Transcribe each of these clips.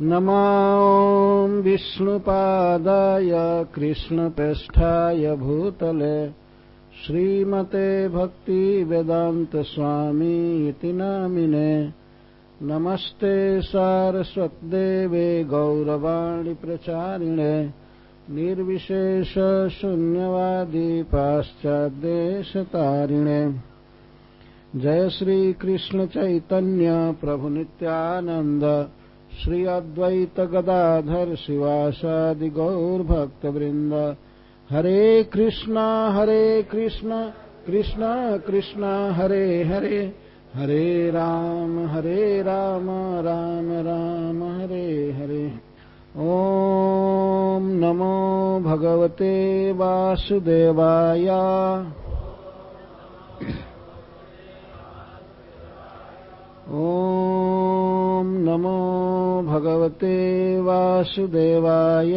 नमां विष्णुपादाय कृष्णप्रेष्ठाय भूतले श्रीमते भक्तिवेदान्तस्वामी इति नामिने। नमस्ते सारस्वत्देवे गौरवाणि प्रचारिणे। निर्विशेषशून्यवादी पाश्चाद्देशतारिणे। जय श्रीकृष्णचैतन्य प्रभुनित्यानन्द श्री अद्वैत गदाधर शिवासादि गौरभक्तवृन्द हरे कृष्णा हरे कृष्णा कृष्णा कृष्णा हरे हरे। हरे राम हरे राम राम राम हरे हरे। ॐ नमो भगवते वासुदेवाय ॐ नमो भगवते वासुदेवाय।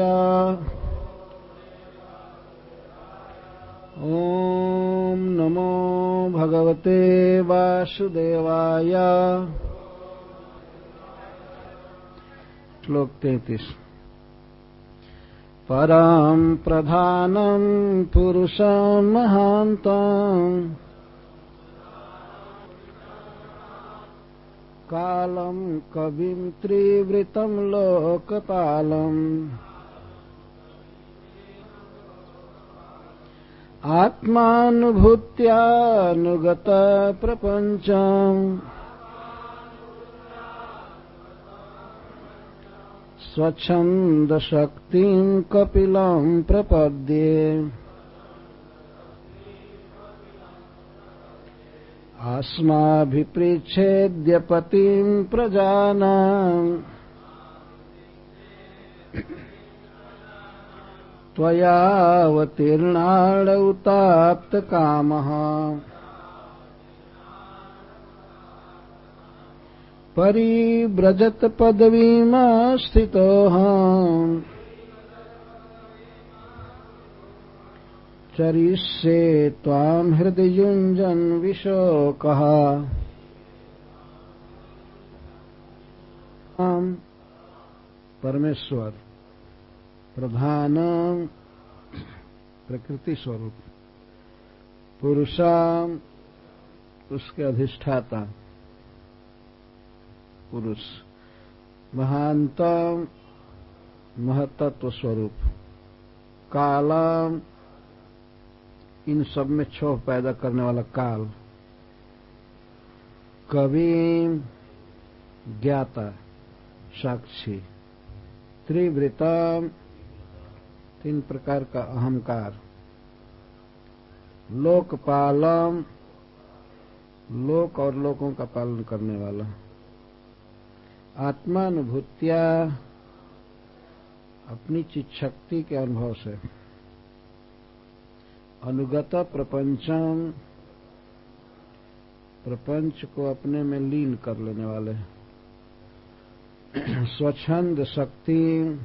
ॐ नमो भगवते वासुदेवाय। श्लोक तैतीस पराम् प्रधानम् पुरुषम् महान्तम् कालम् कविम् त्रिवृतम् लोकपालम्। आत्मानुभूत्यानुगतप्रपञ्चम् स्वच्छन्दशक्तिम् कपिलम् प्रपद्ये अस्माभिप्रच्छेद्यपतिम् प्रजानाम् त्वया अवतीर्णाढौताप्तकामः परीव्रजतपदवीमास्थितोः चरिष्ये त्वाम् हृदि युञ्जन् विशोकः परमेश्वर, प्रधान प्रकृति स्वरूप पुरुषाम उसके अधिष्ठाता, पुरुष महानतम महतत्व स्वरूप कालम इन सब में क्षोभ पैदा करने वाला काल कवि ज्ञाता साक्षी त्रिवृतम तीन प्रकार का अहंकार। लोकपालम, लोक और लोकों का पालन करने वाला। आत्मानुभूतिया अपनी चित शक्ति के अनुभव से। अनुगत प्रपंचम प्रपंच को अपने में लीन कर लेने वाले स्वच्छंद शक्ति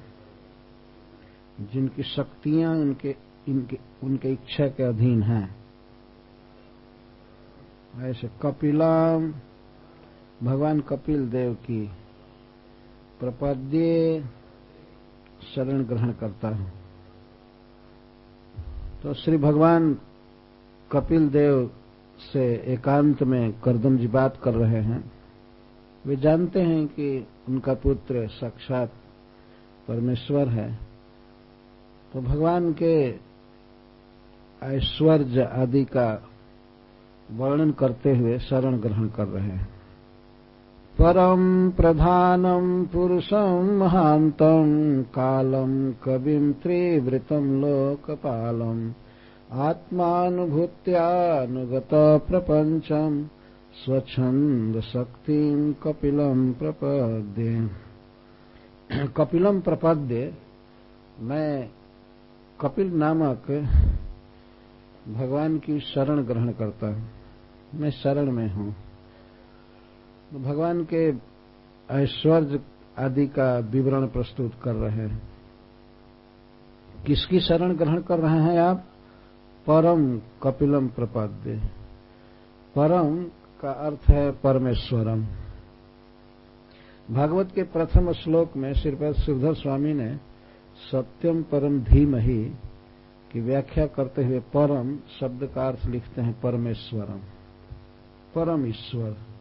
जिनकी शक्तियाँ उनके इनके, उनके इच्छा के अधीन हैं। ऐसे कपिला, भगवान कपिल देव की प्रपद्य शरण ग्रहण करता हूँ। तो श्री भगवान कपिल देव से एकांत में करदम जी बात कर रहे हैं। वे जानते हैं कि उनका पुत्र साक्षात परमेश्वर है। तो भगवान के ऐश्वर्य आदि का वर्णन करते हुए शरण ग्रहण कर रहे हैं। परम प्रधानम पुरुषम महांतम कालम कविम त्रिवृतम लोकपालम आत्मानुभूत्यानुगत प्रपंचम स्वच्छंद शक्तिम कपिलम प्रपद्ये। कपिलम प्रपद्य, मैं कपिल नामक भगवान की शरण ग्रहण करता हूँ। मैं शरण में हूँ। भगवान के ऐश्वर्य आदि का विवरण प्रस्तुत कर रहे हैं। किसकी शरण ग्रहण कर रहे हैं आप? परम कपिलम प्रपद्य। परम का अर्थ है परमेश्वरम। भागवत के प्रथम श्लोक में श्रीपद श्रीधर स्वामी ने सत्यम परम धीम ही की व्याख्या करते हुए परम शब्द का अर्थ लिखते हैं परमेश्वरम। परम ईश्वर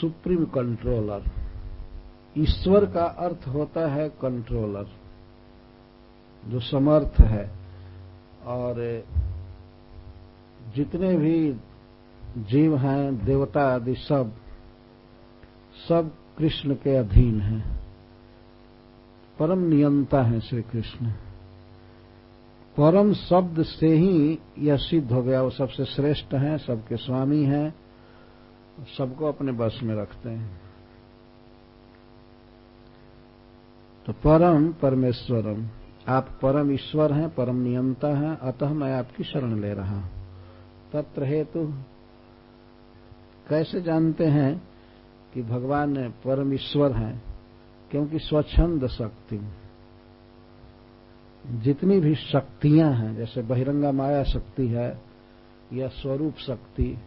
सुप्रीम कंट्रोलर। ईश्वर का अर्थ होता है कंट्रोलर, जो समर्थ है। और जितने भी जीव हैं, देवता आदि सब सब कृष्ण के अधीन हैं। परम नियंता है श्री कृष्ण। परम शब्द से ही यह सिद्ध हो गया। वो सबसे श्रेष्ठ हैं, सबके स्वामी हैं। सबको अपने बस में रखते हैं। तो परम परमेश्वरम, आप परम ईश्वर हैं, परम नियंता हैं, अतः मैं आपकी शरण ले रहा तत्र हेतु कैसे जानते हैं कि भगवान परम ईश्वर हैं? क्योंकि स्वच्छंद शक्ति। जितनी भी शक्तियाँ हैं, जैसे बहिरंगा माया शक्ति है, या स्वरूप शक्ति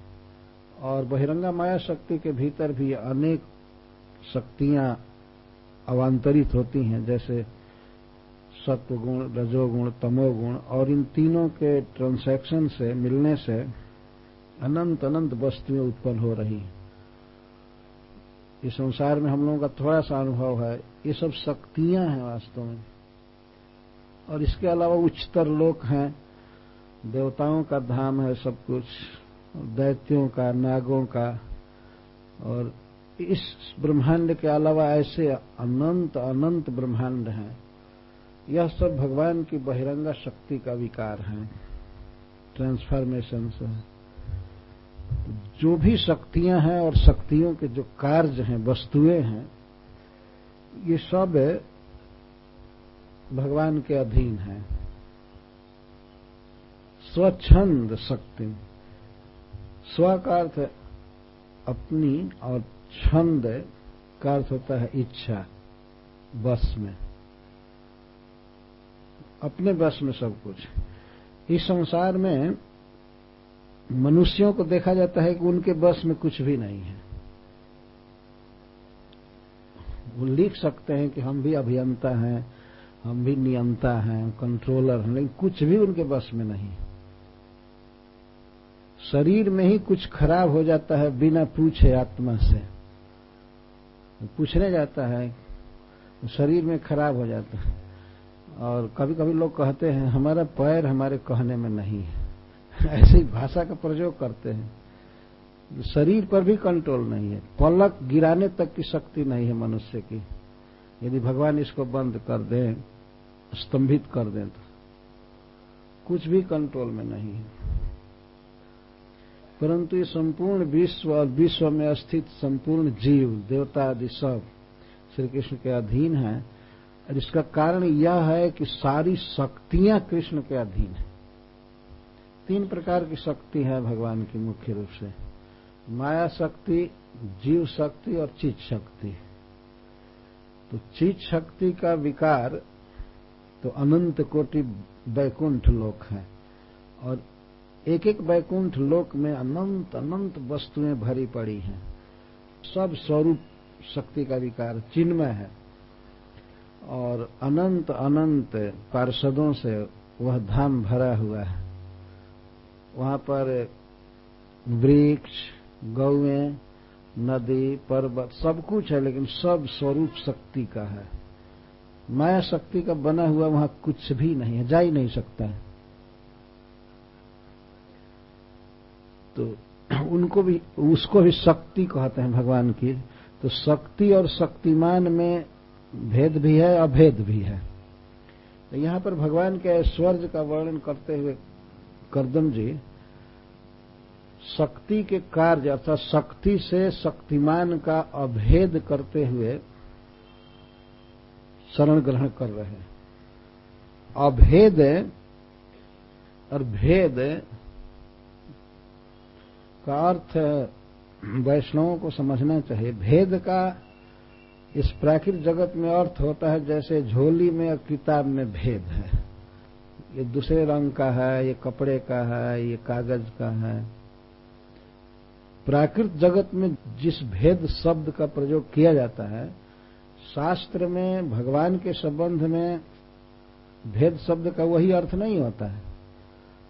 और बहिरंगा माया शक्ति के भीतर भी अनेक शक्तियाँ अवांतरित होती हैं, जैसे सत्व गुण रजोगुण, तमोगुण, और इन तीनों के ट्रांसैक्शन से, मिलने से अनंत अनंत वस्तुएँ उत्पन्न हो रही हैं। इस संसार में हम लोगों का थोड़ा सा अनुभव है, ये सब शक्तियाँ हैं वास्तव में। और इसके अलावा उच्चतर लोक हैं, देवताओं का धाम है सब कुछ। दैत्यों का, नागों का, और इस ब्रह्मांड के अलावा ऐसे अनंत अनंत ब्रह्मांड हैं। यह सब भगवान की बहिरंगा शक्ति का विकार है ट्रांसफॉर्मेशन से जो भी शक्तियाँ हैं और शक्तियों के जो कार्य हैं, वस्तुएँ हैं, ये सब भगवान के अधीन है। स्वच्छंद शक्ति। स्व का अर्थ अपनी और छंद का अर्थ होता है इच्छा, बस में। अपने बस में सब कुछ। इस संसार में मनुष्यों को देखा जाता है कि उनके बस में कुछ भी नहीं है। वो लिख सकते हैं कि हम भी अभियंता हैं, हम भी नियंता हैं कंट्रोलर हैं, लेकिन कुछ भी उनके बस में नहीं शरीर में ही कुछ खराब हो जाता है बिना पूछे आत्मा से। पूछने जाता है शरीर में खराब हो जाता है। और कभी कभी लोग कहते हैं, हमारा पैर हमारे कहने में नहीं है। ऐसी भाषा का प्रयोग करते हैं। शरीर पर भी कंट्रोल नहीं है। पलक गिराने तक की शक्ति नहीं है मनुष्य की। यदि भगवान इसको बंद कर दें, स्तंभित कर दें तो कुछ भी कंट्रोल में नहीं है। परंतु ये संपूर्ण विश्व और विश्व में स्थित संपूर्ण जीव, देवता आदि सब श्री कृष्ण के अधीन है और इसका कारण यह है कि सारी शक्तियाँ कृष्ण के अधीन है। तीन प्रकार की शक्ति है भगवान की मुख्य रूप से। माया शक्ति, जीव शक्ति और चित शक्ति। तो चित शक्ति का विकार तो अनंत कोटि वैकुंठ लोक है और एक एक वैकुंठ लोक में अनंत अनंत वस्तुएँ भरी पड़ी हैं। सब स्वरूप शक्ति का विकार चिन्मय है। और अनंत अनंत पार्षदों से वह धाम भरा हुआ है। वहाँ पर वृक्ष, गौएँ, नदी, पर्वत सब कुछ है, लेकिन सब स्वरूप शक्ति का है। माया शक्ति का बना हुआ वहाँ कुछ भी नहीं है, जा ही नहीं सकता है। तो उनको भी, उसको भी शक्ति कहते हैं भगवान की। तो शक्ति और शक्तिमान में भेद भी है, अभेद भी है। तो यहाँ पर भगवान के ऐश्वर्य का वर्णन करते हुए करदम जी, शक्ति के कार्य अर्थात शक्ति से शक्तिमान का अभेद करते हुए शरण ग्रहण कर रहे हैं। अभेद और भेद का अर्थ वैष्णवों को समझना चाहिए। भेद का इस प्राकृत जगत में अर्थ होता है जैसे झोली में और किताब में भेद है। ये दूसरे रंग का है, ये कपड़े का है, ये कागज़ का है। प्राकृत जगत में जिस भेद शब्द का प्रयोग किया जाता है, शास्त्र में, भगवान के संबंध में भेद शब्द का वही अर्थ नहीं होता है।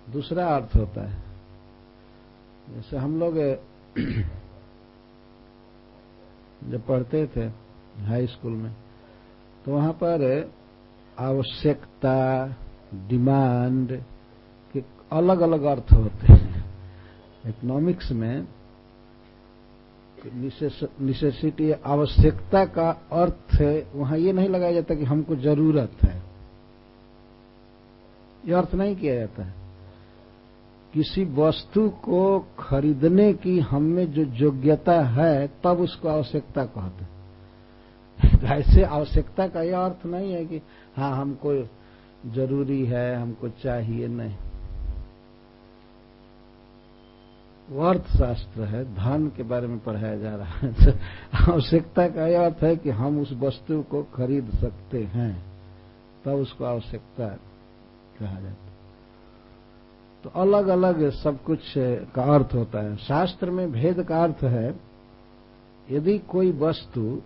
दूसरा अर्थ होता है। जैसे हम लोग, जब पढ़ते थे हाई स्कूल में तो वहाँ पर आवश्यकता डिमांड के अलग अलग अर्थ होते हैं। इकोनॉमिक्स में निसेसिटी आवश्यकता का अर्थ वहाँ ये नहीं लगाया जाता कि हमको ज़रूरत है। यह अर्थ नहीं किया जाता। है किसी वस्तु को खरीदने की हमें जो योग्यता है, तब उसको आवश्यकता कहते हैं। ऐसे आवश्यकता का यह अर्थ नहीं है कि हाँ हमको ज़रूरी है, हमको चाहिए नहीं। वो अर्थशास्त्र है, धन के बारे में पढ़ाया जा रहा है। तो आवश्यकता का यह अर्थ है कि हम उस वस्तु को खरीद सकते हैं, तब उसको आवश्यकता कहा जाता तो अलग अलग सब कुछ का अर्थ होता है। शास्त्र में भेद का अर्थ है, यदि कोई वस्तु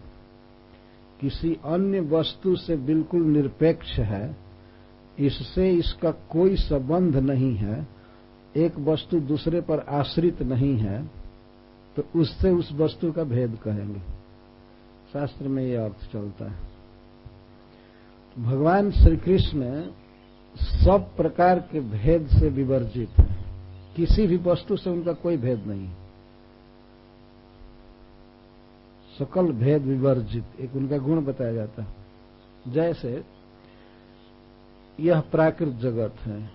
किसी अन्य वस्तु से बिल्कुल निरपेक्ष है, इससे इसका कोई संबंध नहीं है, एक वस्तु दूसरे पर आश्रित नहीं है तो उससे उस वस्तु का भेद कहेंगे। शास्त्र में यह अर्थ चलता है। भगवान श्री कृष्ण सब प्रकार के भेद से विवर्जित है। किसी भी वस्तु से उनका कोई भेद नहीं सकल भेद विवर्जित, एक उनका गुण बताया जाता है। जैसे, यह प्राकृत जगत है।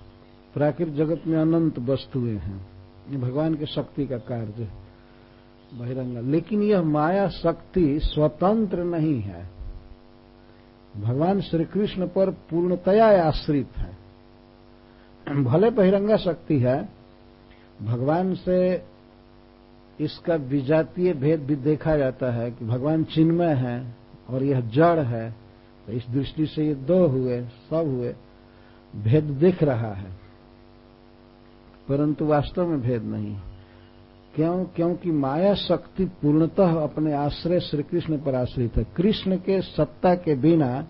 प्राकृत जगत में अनंत वस्तुएँ हैं। ये भगवान की शक्ति का कार्य है, बहिरंगा। लेकिन यह माया शक्ति स्वतंत्र नहीं है। भगवान श्री कृष्ण पर पूर्णतया आश्रित है। भले बहिरंगा शक्ति है, भगवान से इसका विजातीय भेद भी देखा जाता है कि भगवान चिन्मय है और यह जड़ है तो इस दृष्टि से ये दो हुए, सब हुए, भेद दिख रहा है। परंतु वास्तव में भेद नहीं। क्यों? क्योंकि माया शक्ति पूर्णतः अपने आश्रय श्री कृष्ण पर आश्रित है। कृष्ण के सत्ता के बिना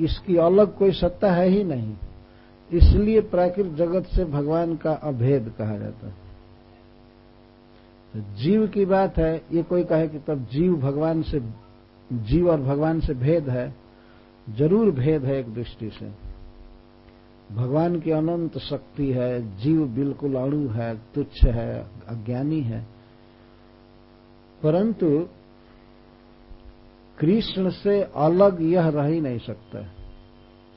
इसकी अलग कोई सत्ता है ही नहीं। इसलिए प्राकृतिक जगत से भगवान का अभेद कहा जाता है। जीव की बात है, ये कोई कहे कि तब जीव भगवान से, जीव और भगवान से भेद है। ज़रूर भेद है एक दृष्टि से। भगवान की अनंत शक्ति है, जीव बिल्कुल अणु है, तुच्छ है, अज्ञानी है। परंतु कृष्ण से अलग यह रह ही नहीं सकता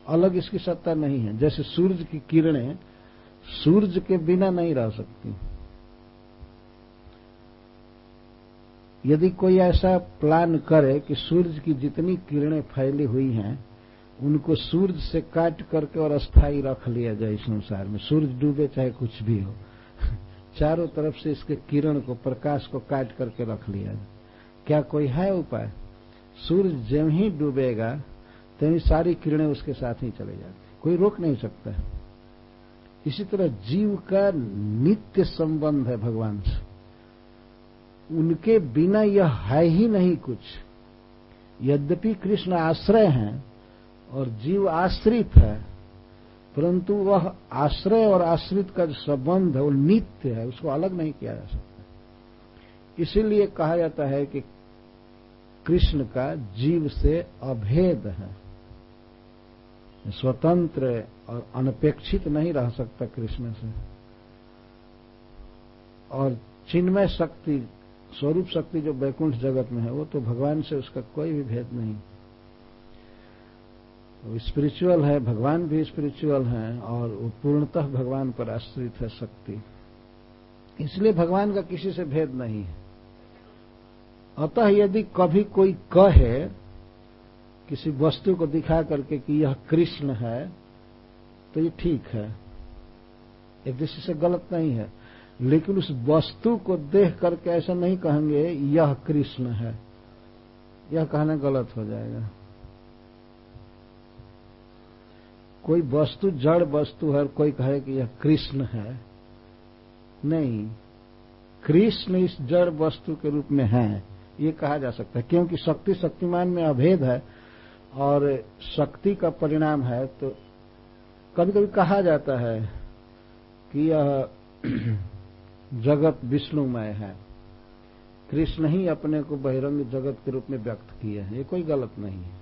अलग इसकी सत्ता नहीं है। जैसे सूरज की किरणें सूरज के बिना नहीं रह सकती। यदि कोई ऐसा प्लान करे कि सूरज की जितनी किरणें फैली हुई हैं उनको सूरज से काट करके और अस्थाई रख लिया जाए संसार में। सूरज डूबे चाहे कुछ भी हो। चारों तरफ़ से इसके किरण को, प्रकाश को काट करके रख लिया जाए। क्या कोई है उपाय? सूरज जब ही डूबेगा तभी सारी किरणें उसके साथ ही चले जाती कोई रोक नहीं सकता। इसी तरह जीव का नित्य संबंध है भगवान से। उनके बिना यह है ही नहीं कुछ। यद्यपि कृष्ण आश्रय हैं और जीव आश्रित है, परंतु वह आश्रय और आश्रित का जो संबंध है, वो नित्य है, उसको अलग नहीं किया जा सकता। इसीलिए कहा जाता है कि कृष्ण का जीव से अभेद है। स्वतंत्र और अनपेक्षित नहीं रह सकता कृष्ण से। और चिन्मय शक्ति, स्वरूप शक्ति जो वैकुंठ जगत में है, वो तो भगवान से उसका कोई भी भेद नहीं। स्पिरिचुअल है, भगवान भी स्पिरिचुअल है और वो पूर्णतः भगवान पर आश्रित है शक्ति। इसलिए भगवान का किसी से भेद नहीं है। अतः यदि कभी कोई कहे, किसी वस्तु को दिखा करके कि यह कृष्ण है तो ये ठीक है। एक दृष्टि से गलत नहीं है। लेकिन उस वस्तु को देख करके ऐसा नहीं कहेंगे, यह कृष्ण है। यह कहना गलत हो जाएगा। कोई वस्तु, जड़ वस्तु है और कोई कहे कि यह कृष्ण है। नहीं, कृष्ण इस जड़ वस्तु के रूप में है, ये कहा जा सकता है, क्योंकि शक्ति शक्तिमान में अभेद है और शक्ति का परिणाम है तो कभी कभी कहा जाता है कि यह जगत विष्णुमय है। कृष्ण ही अपने को बहिरंग जगत के रूप में व्यक्त किए हैं, ये कोई गलत नहीं है।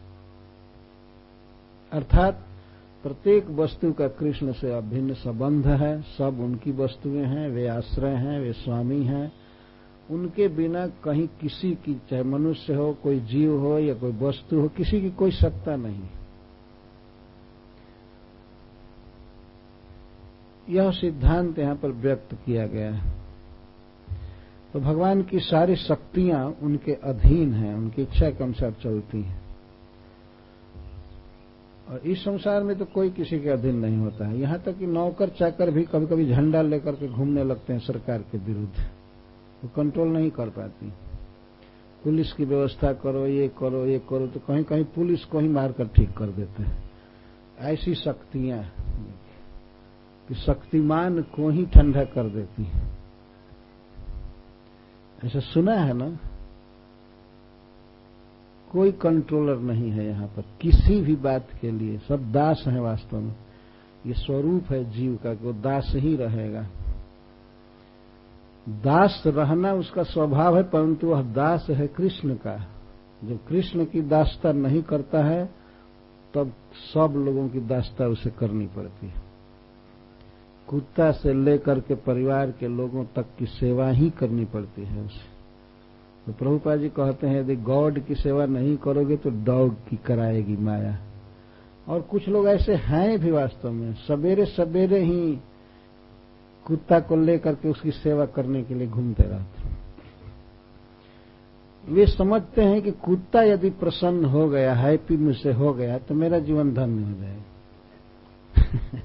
अर्थात प्रत्येक वस्तु का कृष्ण से अभिन्न संबंध है। सब उनकी वस्तुएँ हैं, वे आश्रय हैं, वे स्वामी हैं। उनके बिना कहीं किसी की, चाहे मनुष्य हो, कोई जीव हो या कोई वस्तु हो, किसी की कोई सत्ता नहीं। यह सिद्धांत यहाँ पर व्यक्त किया गया है। तो भगवान की सारी शक्तियाँ उनके अधीन हैं, उनकी इच्छा के अनुसार चलती हैं। और इस संसार में तो कोई किसी के अधीन नहीं होता है। यहाँ तक कि नौकर चाकर भी कभी कभी झंडा लेकर के घूमने लगते हैं सरकार के विरुद्ध। वो कंट्रोल नहीं कर पाती। पुलिस की व्यवस्था करो, ये करो ये करो तो कहीं कहीं पुलिस को ही मारकर ठीक कर देते हैं। ऐसी शक्तियाँ कि शक्तिमान को ही ठंडा कर देती है। ऐसा सुना है ना? कोई कंट्रोलर नहीं है यहाँ पर। किसी भी बात के लिए सब दास है वास्तव में। ये स्वरूप है जीव का, वो दास ही रहेगा। दास रहना उसका स्वभाव है, परंतु वह दास है कृष्ण का। जब कृष्ण की दासता नहीं करता है, तब सब लोगों की दासता उसे करनी पड़ती है। कुत्ता से लेकर के परिवार के लोगों तक की सेवा ही करनी पड़ती है उसे। तो प्रभुपा जी कहते हैं, यदि गॉड की सेवा नहीं करोगे तो डॉग की कराएगी माया। और कुछ लोग ऐसे हैं भी वास्तव में सवेरे सवेरे ही कुत्ता को लेकर के उसकी सेवा करने के लिए घूमते रहते हैं। वे समझते हैं कि कुत्ता यदि प्रसन्न हो गया, हैप्पी मुझसे हो गया तो मेरा जीवन धन्य हो जाएगा।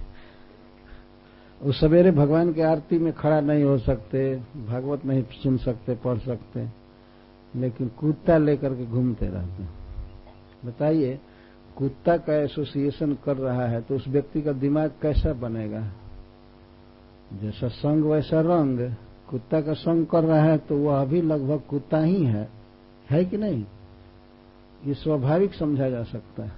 वो सवेरे भगवान की आरती में खड़ा नहीं हो सकते, भागवत नहीं सुन सकते, पढ़ सकते। लेकिन कुत्ता लेकर के घूमते रहते हैं। बताइए, कुत्ता का एसोसिएशन कर रहा है तो उस व्यक्ति का दिमाग कैसा बनेगा? जैसा संग वैसा रंग, कुत्ता का संग कर रहा है तो वह अभी लगभग कुत्ता ही है। है कि नहीं? ये स्वाभाविक समझा जा सकता है।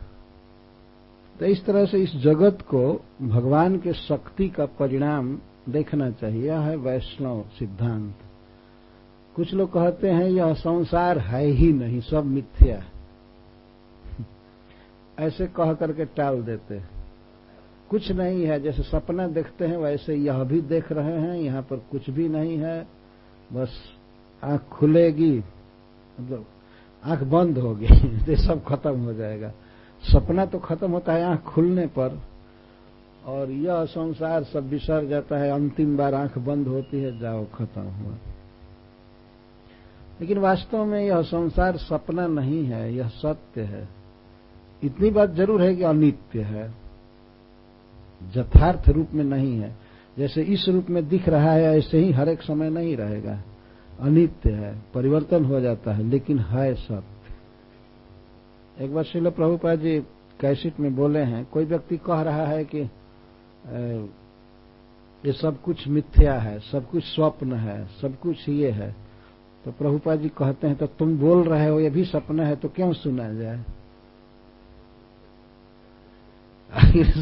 तो इस तरह से इस जगत को भगवान के शक्ति का परिणाम देखना चाहिए। यह है वैष्णव सिद्धांत। कुछ लोग कहते हैं, यह संसार है ही नहीं, सब मिथ्या ऐसे कह करके टाल देते कुछ नहीं है, जैसे सपना देखते हैं, वैसे यह भी देख रहे हैं, यहाँ पर कुछ भी नहीं है। बस आँख खुलेगी मतलब आँख बंद होगी तो सब खत्म हो जाएगा। सपना तो खत्म होता है आँख खुलने पर, और यह संसार सब बिसर जाता है, अंतिम बार आँख बंद होती है, जाओ खत्म हुआ। लेकिन वास्तव में यह संसार सपना नहीं है, यह सत्य है। इतनी बात ज़रूर है कि अनित्य है। यथार्थ रूप में नहीं है। जैसे इस रूप में दिख रहा है, ऐसे ही हर एक समय नहीं रहेगा। अनित्य है, परिवर्तन हो जाता है, लेकिन है सत्य। एक बार शिल प्रभुपा जी कैसेट में बोले हैं, कोई व्यक्ति कह रहा है कि ये सब कुछ मिथ्या है, सब कुछ स्वप्न है, सब कुछ ये है। तो प्रभुपा जी कहते हैं तो तुम बोल रहे हो, ये भी सपना है तो क्यों सुना जाए?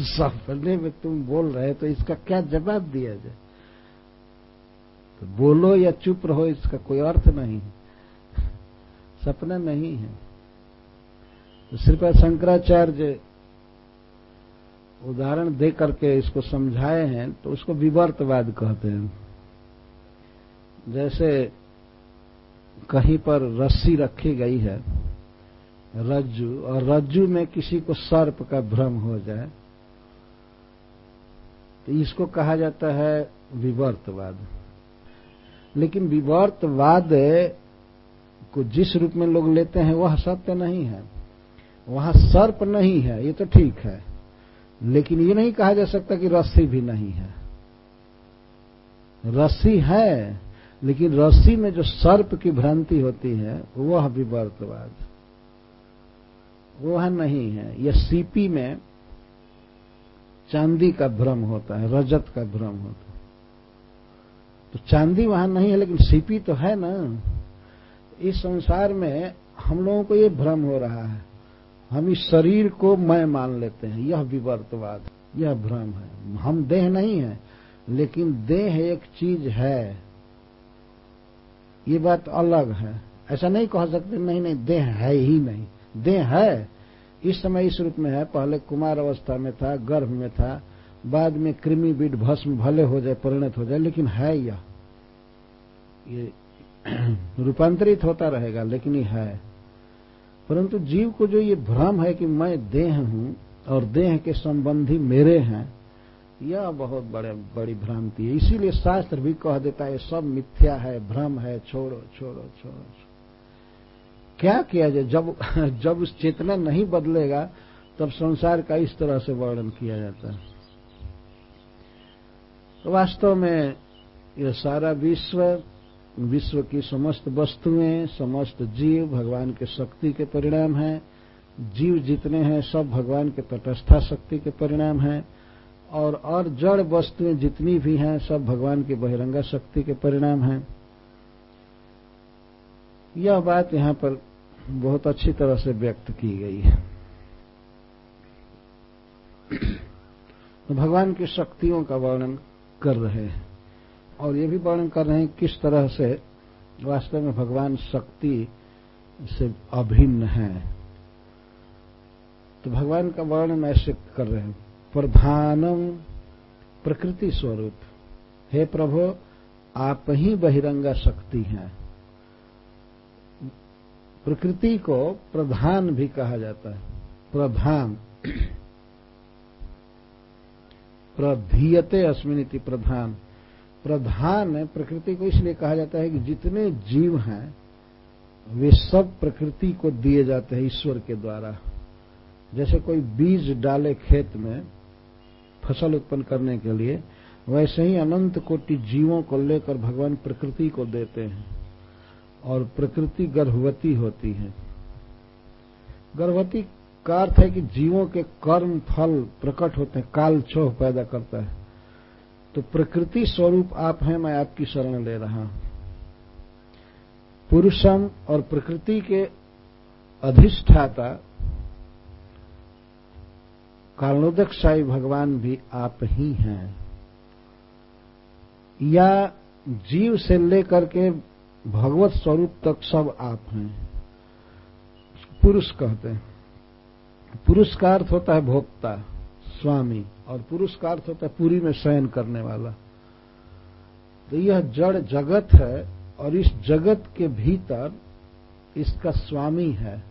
सपने में तुम बोल रहे तो इसका क्या जवाब दिया जाए? तो बोलो या चुप रहो, इसका कोई अर्थ नहीं है। सपना नहीं है। तो श्रीपद शंकराचार्य उदाहरण दे करके इसको समझाए हैं तो उसको विवर्तवाद कहते हैं। जैसे कहीं पर रस्सी रखी गई है, रज्जू, और रज्जू में किसी को सर्प का भ्रम हो जाए तो इसको कहा जाता है विवर्तवाद। लेकिन विवर्तवाद को जिस रूप में लोग लेते हैं, वह सत्य नहीं है। वहाँ सर्प नहीं है, ये तो ठीक है। लेकिन ये नहीं कहा जा सकता कि रस्सी भी नहीं है। रस्सी है लेकिन रस्सी में जो सर्प की भ्रांति होती है, वह विवर्तवाद वह नहीं है। यह सीपी में चांदी का भ्रम होता है, रजत का भ्रम होता है। तो चांदी वहाँ नहीं है, लेकिन सीपी तो है ना। इस संसार में हम लोगों को ये भ्रम हो रहा है। हम इस शरीर को मैं मान लेते हैं। यह विवर्तवाद, यह भ्रम है। हम देह नहीं है, लेकिन देह एक चीज़ है। ये बात अलग है। ऐसा नहीं कह सकते, नहीं नहीं, देह है ही नहीं। देह है, इस समय इस रूप में है। पहले कुमार अवस्था में था, गर्भ में था। बाद में कृमि, बीट, भस्म भले हो जाए, परिणत हो जाए, लेकिन है यह। ये रूपांतरित होता रहेगा, लेकिन ये है। परंतु जीव को जो ये भ्रम है कि मैं देह हूँ और देह के संबंधी मेरे हैं यह बहुत बड़े, बड़ी भ्रांति है। इसीलिए शास्त्र भी कह देता है, सब मिथ्या है, भ्रम है, छोड़ो छोड़ो छोड़ो क्या किया जाए? जब जब उस चेतना नहीं बदलेगा, तब संसार का इस तरह से वर्णन किया जाता है। तो वास्तव में यह सारा विश्व विश्व की समस्त वस्तुएँ, समस्त जीव भगवान के शक्ति के परिणाम हैं। जीव जितने हैं, सब भगवान के तटस्था शक्ति के परिणाम हैं। और और जड़ वस्तुएँ जितनी भी हैं, सब भगवान की बहिरंगा शक्ति के परिणाम हैं। यह बात यहाँ पर बहुत अच्छी तरह से व्यक्त की गई है। तो भगवान की शक्तियों का वर्णन कर रहे हैं। और ये भी वर्णन कर रहे हैं किस तरह से वास्तव में भगवान शक्ति से अभिन्न है। तो भगवान का वर्णन ऐसे कर रहे हैं। प्रधानम प्रकृति स्वरूप। हे प्रभु, आप ही बहिरंगा शक्ति हैं। प्रकृति को प्रधान भी कहा जाता है। प्रधान। प्रधीयते अस्मिनिति प्रधान। प्रधान प्रकृति को इसलिए कहा जाता है कि जितने जीव हैं, वे सब प्रकृति को दिए जाते हैं ईश्वर के द्वारा। जैसे कोई बीज डाले खेत में फ़सल उत्पन्न करने के लिए, वैसे ही अनंत कोटि जीवों को लेकर भगवान प्रकृति को देते हैं और प्रकृति गर्भवती होती है। गर्भवती का अर्थ है कि जीवों के कर्म फल प्रकट होते हैं, काल छोह पैदा करता है। तो प्रकृति स्वरूप आप हैं, मैं आपकी शरण ले रहा हूँ। पुरुषम और प्रकृति के अधिष्ठाता कारणोदक साई भगवान भी आप ही हैं। या जीव से लेकर के भगवत स्वरूप तक सब आप हैं। पुरुष कहते हैं। पुरुष का अर्थ होता है भोक्ता, स्वामी, और पुरुष का अर्थ होता है पूरी में शयन करने वाला। तो यह जड़ जगत है, और इस जगत के भीतर इसका स्वामी है।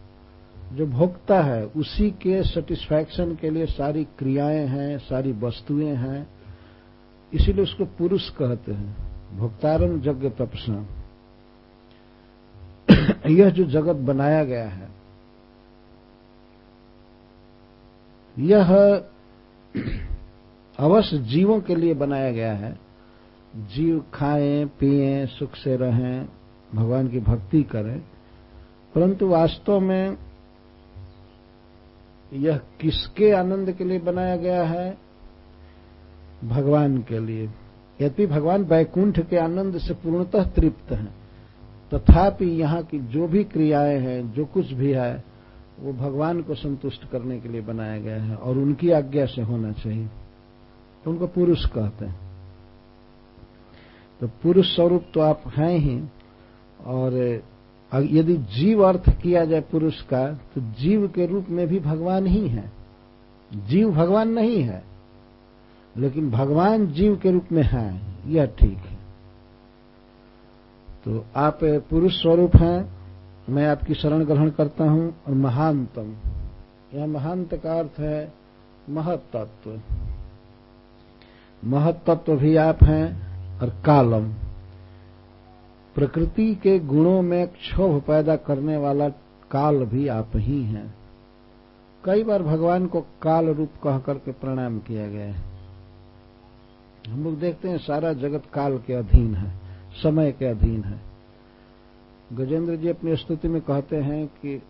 जो भोक्ता है, उसी के सेटिस्फैक्शन के लिए सारी क्रियाएँ हैं, सारी वस्तुएँ हैं। इसीलिए उसको पुरुष कहते हैं भोक्तारम यज्ञ तपसा। यह जो जगत बनाया गया है, यह अवश्य जीवों के लिए बनाया गया है। जीव खाएँ, पिए, सुख से रहें, भगवान की भक्ति करें। परंतु वास्तव में यह किसके आनंद के लिए बनाया गया है? भगवान के लिए। यद्यपि भगवान वैकुंठ के आनंद से पूर्णतः तृप्त हैं, तथापि यहाँ की जो भी क्रियाएँ हैं, जो कुछ भी है, वो भगवान को संतुष्ट करने के लिए बनाया गया है और उनकी आज्ञा से होना चाहिए। तो उनको पुरुष कहते हैं। तो पुरुष स्वरूप तो आप हैं ही और यदि जीव अर्थ किया जाए पुरुष का तो जीव के रूप में भी भगवान ही है। जीव भगवान नहीं है, लेकिन भगवान जीव के रूप में है, यह ठीक है। तो आप पुरुष स्वरूप हैं, मैं आपकी शरण ग्रहण करता हूँ, और महानतम यह महानत का अर्थ है महतत्व। महतत्व भी आप हैं, और कालम। प्रकृति के गुणों में क्षोभ पैदा करने वाला काल भी आप ही हैं। कई बार भगवान को काल रूप कह करके प्रणाम किया गया है। हम लोग देखते हैं सारा जगत काल के अधीन है, समय के अधीन है। गजेंद्र जी अपनी स्तुति में कहते हैं कि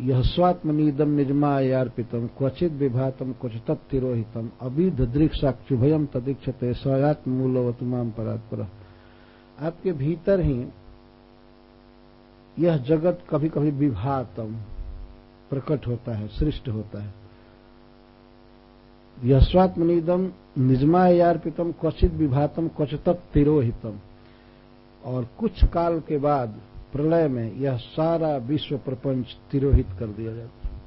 यह स्वात्मनीदम निजमा अर्पितम क्वचित विभातम क्वचित तिरोहितम अविध दृक्षाक्षुभयम तदीक्षते स्वयात्म मूलवतुमाम परात्पर। आपके भीतर ही यह जगत कभी कभी विभातम प्रकट होता है, सृष्ट होता है। यह स्वात्मनिदम निजमायार्पितम क्वचित विभातम क्वचतक तिरोहितम। और कुछ काल के बाद प्रलय में यह सारा विश्व प्रपंच तिरोहित कर दिया जाता है।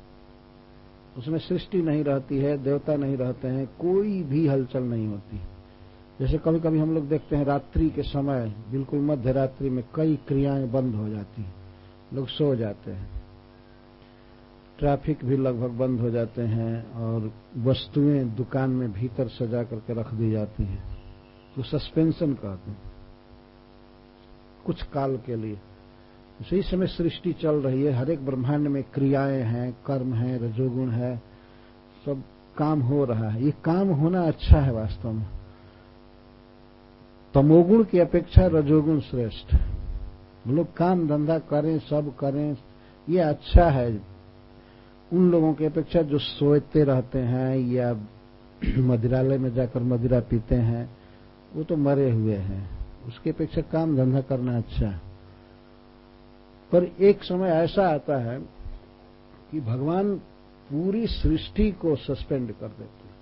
उसमें सृष्टि नहीं रहती है, देवता नहीं रहते हैं, कोई भी हलचल नहीं होती। जैसे कभी कभी हम लोग देखते हैं रात्रि के समय, बिल्कुल मध्य रात्रि में कई क्रियाएँ बंद हो जाती हैं। लोग सो जाते हैं। ट्रैफ़िक भी लगभग बंद हो जाते हैं और वस्तुएँ दुकान में भीतर सजा करके रख दी जाती हैं। तो सस्पेंशन कहते हैं। कुछ काल के लिए। इसी समय सृष्टि चल रही है, हर एक ब्रह्मांड में क्रियाएँ हैं, कर्म है, रजोगुण है, सब काम हो रहा है। ये काम होना अच्छा है वास्तव में। तमोगुण की अपेक्षा रजोगुण श्रेष्ठ हम लोग काम धंधा करें, सब करें, ये अच्छा है। उन लोगों की अपेक्षा जो सोते रहते हैं या मदिरालय में जाकर मदिरा पीते हैं, वो तो मरे हुए हैं। उसकी अपेक्षा काम धंधा करना अच्छा है। पर एक समय ऐसा आता है कि भगवान पूरी सृष्टि को सस्पेंड कर देते हैं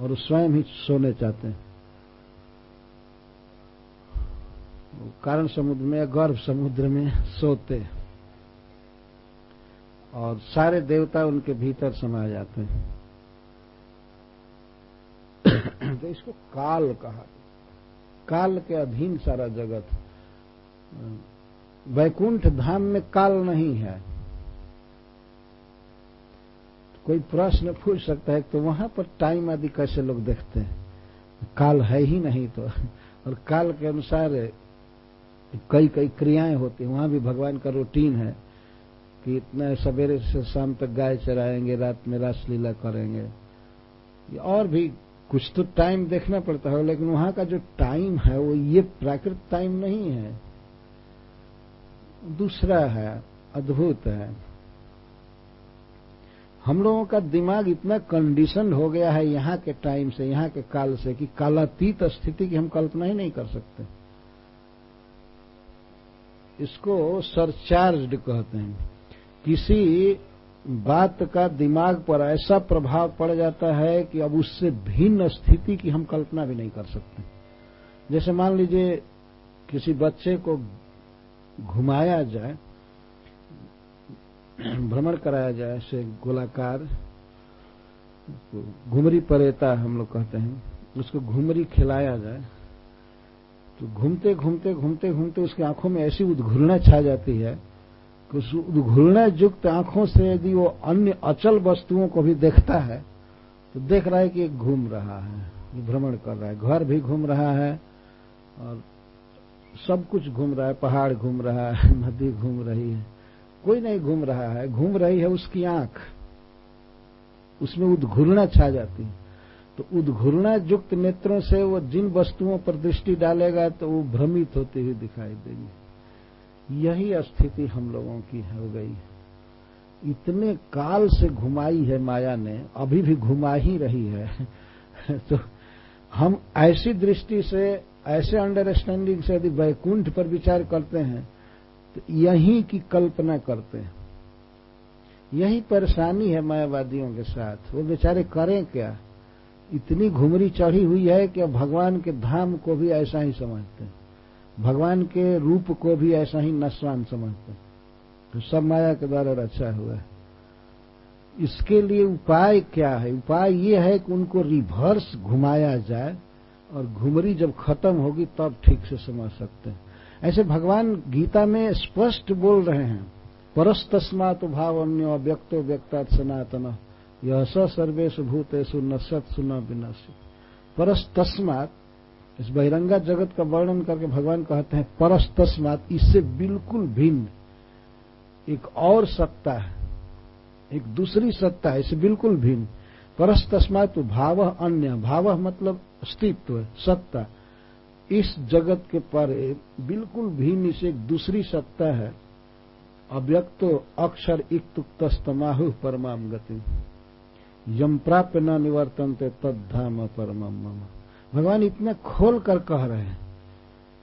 और स्वयं ही सोने चाहते हैं। कारण समुद्र में, गर्भ समुद्र में सोते और सारे देवता उनके भीतर समा जाते हैं। तो इसको काल कहा काल के अधीन सारा जगत, वैकुंठ धाम में काल नहीं है। कोई प्रश्न पूछ सकता है तो वहाँ पर टाइम आदि कैसे लोग देखते हैं? काल है ही नहीं तो। और काल के अनुसार कई कई क्रियाएँ होती हैं। वहाँ भी भगवान का रूटीन है कि इतना सवेरे से शाम तक गाय चराएँगे, रात में रासलीला करेंगे। और भी कुछ तो टाइम देखना पड़ता है, लेकिन वहाँ का जो टाइम है, वो ये प्राकृत टाइम नहीं है। दूसरा है, अद्भुत है। हम लोगों का दिमाग इतना कंडीशन हो गया है यहाँ के टाइम से, यहाँ के काल से, कि कालातीत स्थिति की हम कल्पना ही नहीं कर सकते। इसको सरचार्ज कहते हैं। किसी बात का दिमाग पर ऐसा प्रभाव पड़ जाता है कि अब उससे भिन्न स्थिति की हम कल्पना भी नहीं कर सकते। जैसे मान लीजिए किसी बच्चे को घुमाया जाए, भ्रमण कराया जाए से गोलाकार घुमरी परेता हम लोग कहते हैं, उसको घुमरी खिलाया जाए तो घूमते घूमते घूमते घूमते उसकी आँखों में ऐसी उद्घुलना छा जाती है कि उस उद्घुलना युक्त आँखों से यदि वो अन्य अचल वस्तुओं को भी देखता है तो देख रहा है कि घूम रहा है भ्रमण कर रहा है। घर भी घूम रहा है और सब कुछ घूम रहा है, पहाड़ घूम रहा है, नदी घूम रही है। कोई नहीं घूम रहा है, घूम रही है उसकी आँख। उसमें उद्घुलना छा जाती है। तो उद्घुलना युक्त नेत्रों से वो जिन वस्तुओं पर दृष्टि डालेगा तो वो भ्रमित होती हुई दिखाई देगी। यही स्थिति हम लोगों की हो गई है। इतने काल से घुमाई है माया ने, अभी भी घुमा ही रही है तो हम ऐसी दृष्टि से, ऐसे अंडरस्टैंडिंग से यदि वैकुंठ पर विचार करते हैं तो यही की कल्पना करते हैं। यही परेशानी है मायावादियों के साथ। वो बेचारे करें क्या? इतनी घुमरी चढ़ी हुई है कि भगवान के धाम को भी ऐसा ही समझते हैं। भगवान के रूप को भी ऐसा ही नस्वान समझते हैं। तो सब माया के द्वारा रचा हुआ है। इसके लिए उपाय क्या है? उपाय ये है कि उनको रिवर्स घुमाया जाए और घुमरी जब खत्म होगी तब ठीक से समझ सकते हैं। ऐसे भगवान गीता में स्पष्ट बोल रहे हैं परस तस्मात भाव अन्य व्यक्तो व्यक्ता सनातन। यह स सर्वेश भूतेषु न सत सुना विनाशी परस तस्मात इस बहिरंगा जगत का वर्णन करके भगवान कहते हैं परस तस्मात इससे बिल्कुल भिन्न। एक और सत्ता है, एक दूसरी सत्ता है, इससे बिल्कुल भिन्न। परस तस्मात भाव अन्य, भाव मतलब अस्तित्व सत्ता। इस जगत के पर बिल्कुल भिन्न, इसे एक दूसरी सत्ता है। अव्यक्तो अक्षर इक्तुक्तस्तमाहु परमाम गति यम प्राप्त न निवर्तनते तद्धाम परम मम। भगवान इतने खोल कर कह रहे हैं।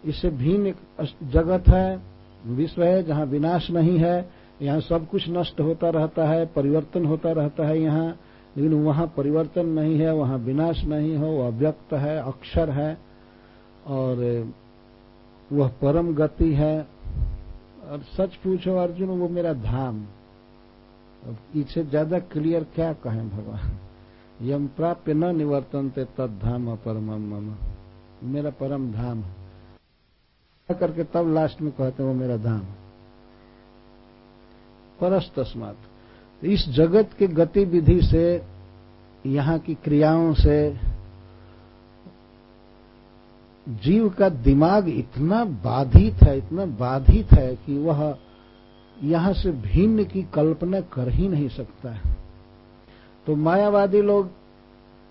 इससे भिन्न एक जगत है, विश्व है, जहाँ विनाश नहीं है, यहाँ सब कुछ नष्ट होता रहता है, परिवर्तन होता रहता है यहाँ, लेकिन वहाँ परिवर्तन नहीं है, वहाँ विनाश नहीं हो, वह व्यक्त है, अक्षर है, और, वह परम गति है। और सच पूछो अर्जुन, वो मेरा धाम। इससे ज़्यादा क्लियर क्या कहें भगवान? यम प्राप्य न निवर्तन ते तद धाम परम मम। मेरा परम धाम। करके तब लास्ट में कहते हैं वो मेरा धाम। परस तस्मात तो इस जगत के गतिविधि से, यहाँ की क्रियाओं से, जीव का दिमाग इतना बाधित है, इतना बाधित है कि वह यहाँ से भिन्न की कल्पना कर ही नहीं सकता है। तो मायावादी लोग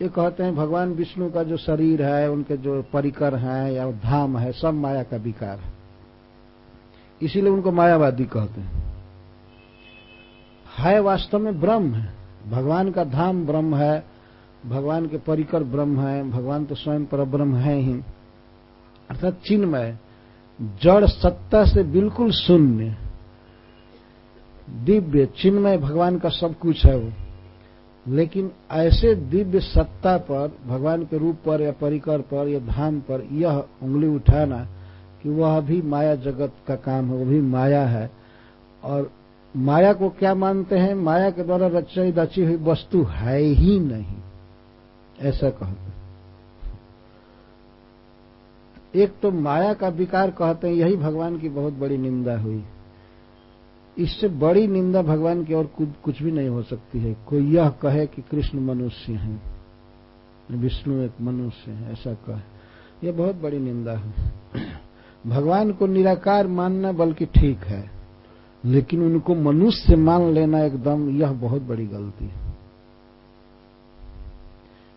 ये कहते हैं, भगवान विष्णु का जो शरीर है, उनके जो परिकर हैं या धाम है, सब माया का विकार है। इसीलिए उनको मायावादी कहते हैं। है वास्तव में ब्रह्म है। भगवान का धाम ब्रह्म है, भगवान के परिकर ब्रह्म है, भगवान तो स्वयं पर ब्रह्म है ही। अर्थात चिन्मय, जड़ सत्ता से बिल्कुल शून्य। दिव्य चिन्मय भगवान का सब कुछ है वो। लेकिन ऐसे दिव्य सत्ता पर, भगवान के रूप पर या परिकर पर या धाम पर यह उंगली उठाना कि वह भी माया जगत का काम है, वो भी माया है। और माया को क्या मानते हैं? माया के द्वारा रची रची हुई वस्तु है ही नहीं। ऐसा कहते एक तो माया का विकार कहते हैं, यही भगवान की बहुत बड़ी निंदा हुई। इससे बड़ी निंदा भगवान की और कुछ भी नहीं हो सकती है। कोई यह कहे कि कृष्ण मनुष्य है, विष्णु एक मनुष्य है, ऐसा कहे। यह बहुत बड़ी निंदा है। भगवान को निराकार मानना बल्कि ठीक है, लेकिन उनको मनुष्य मान लेना एकदम यह बहुत बड़ी गलती है।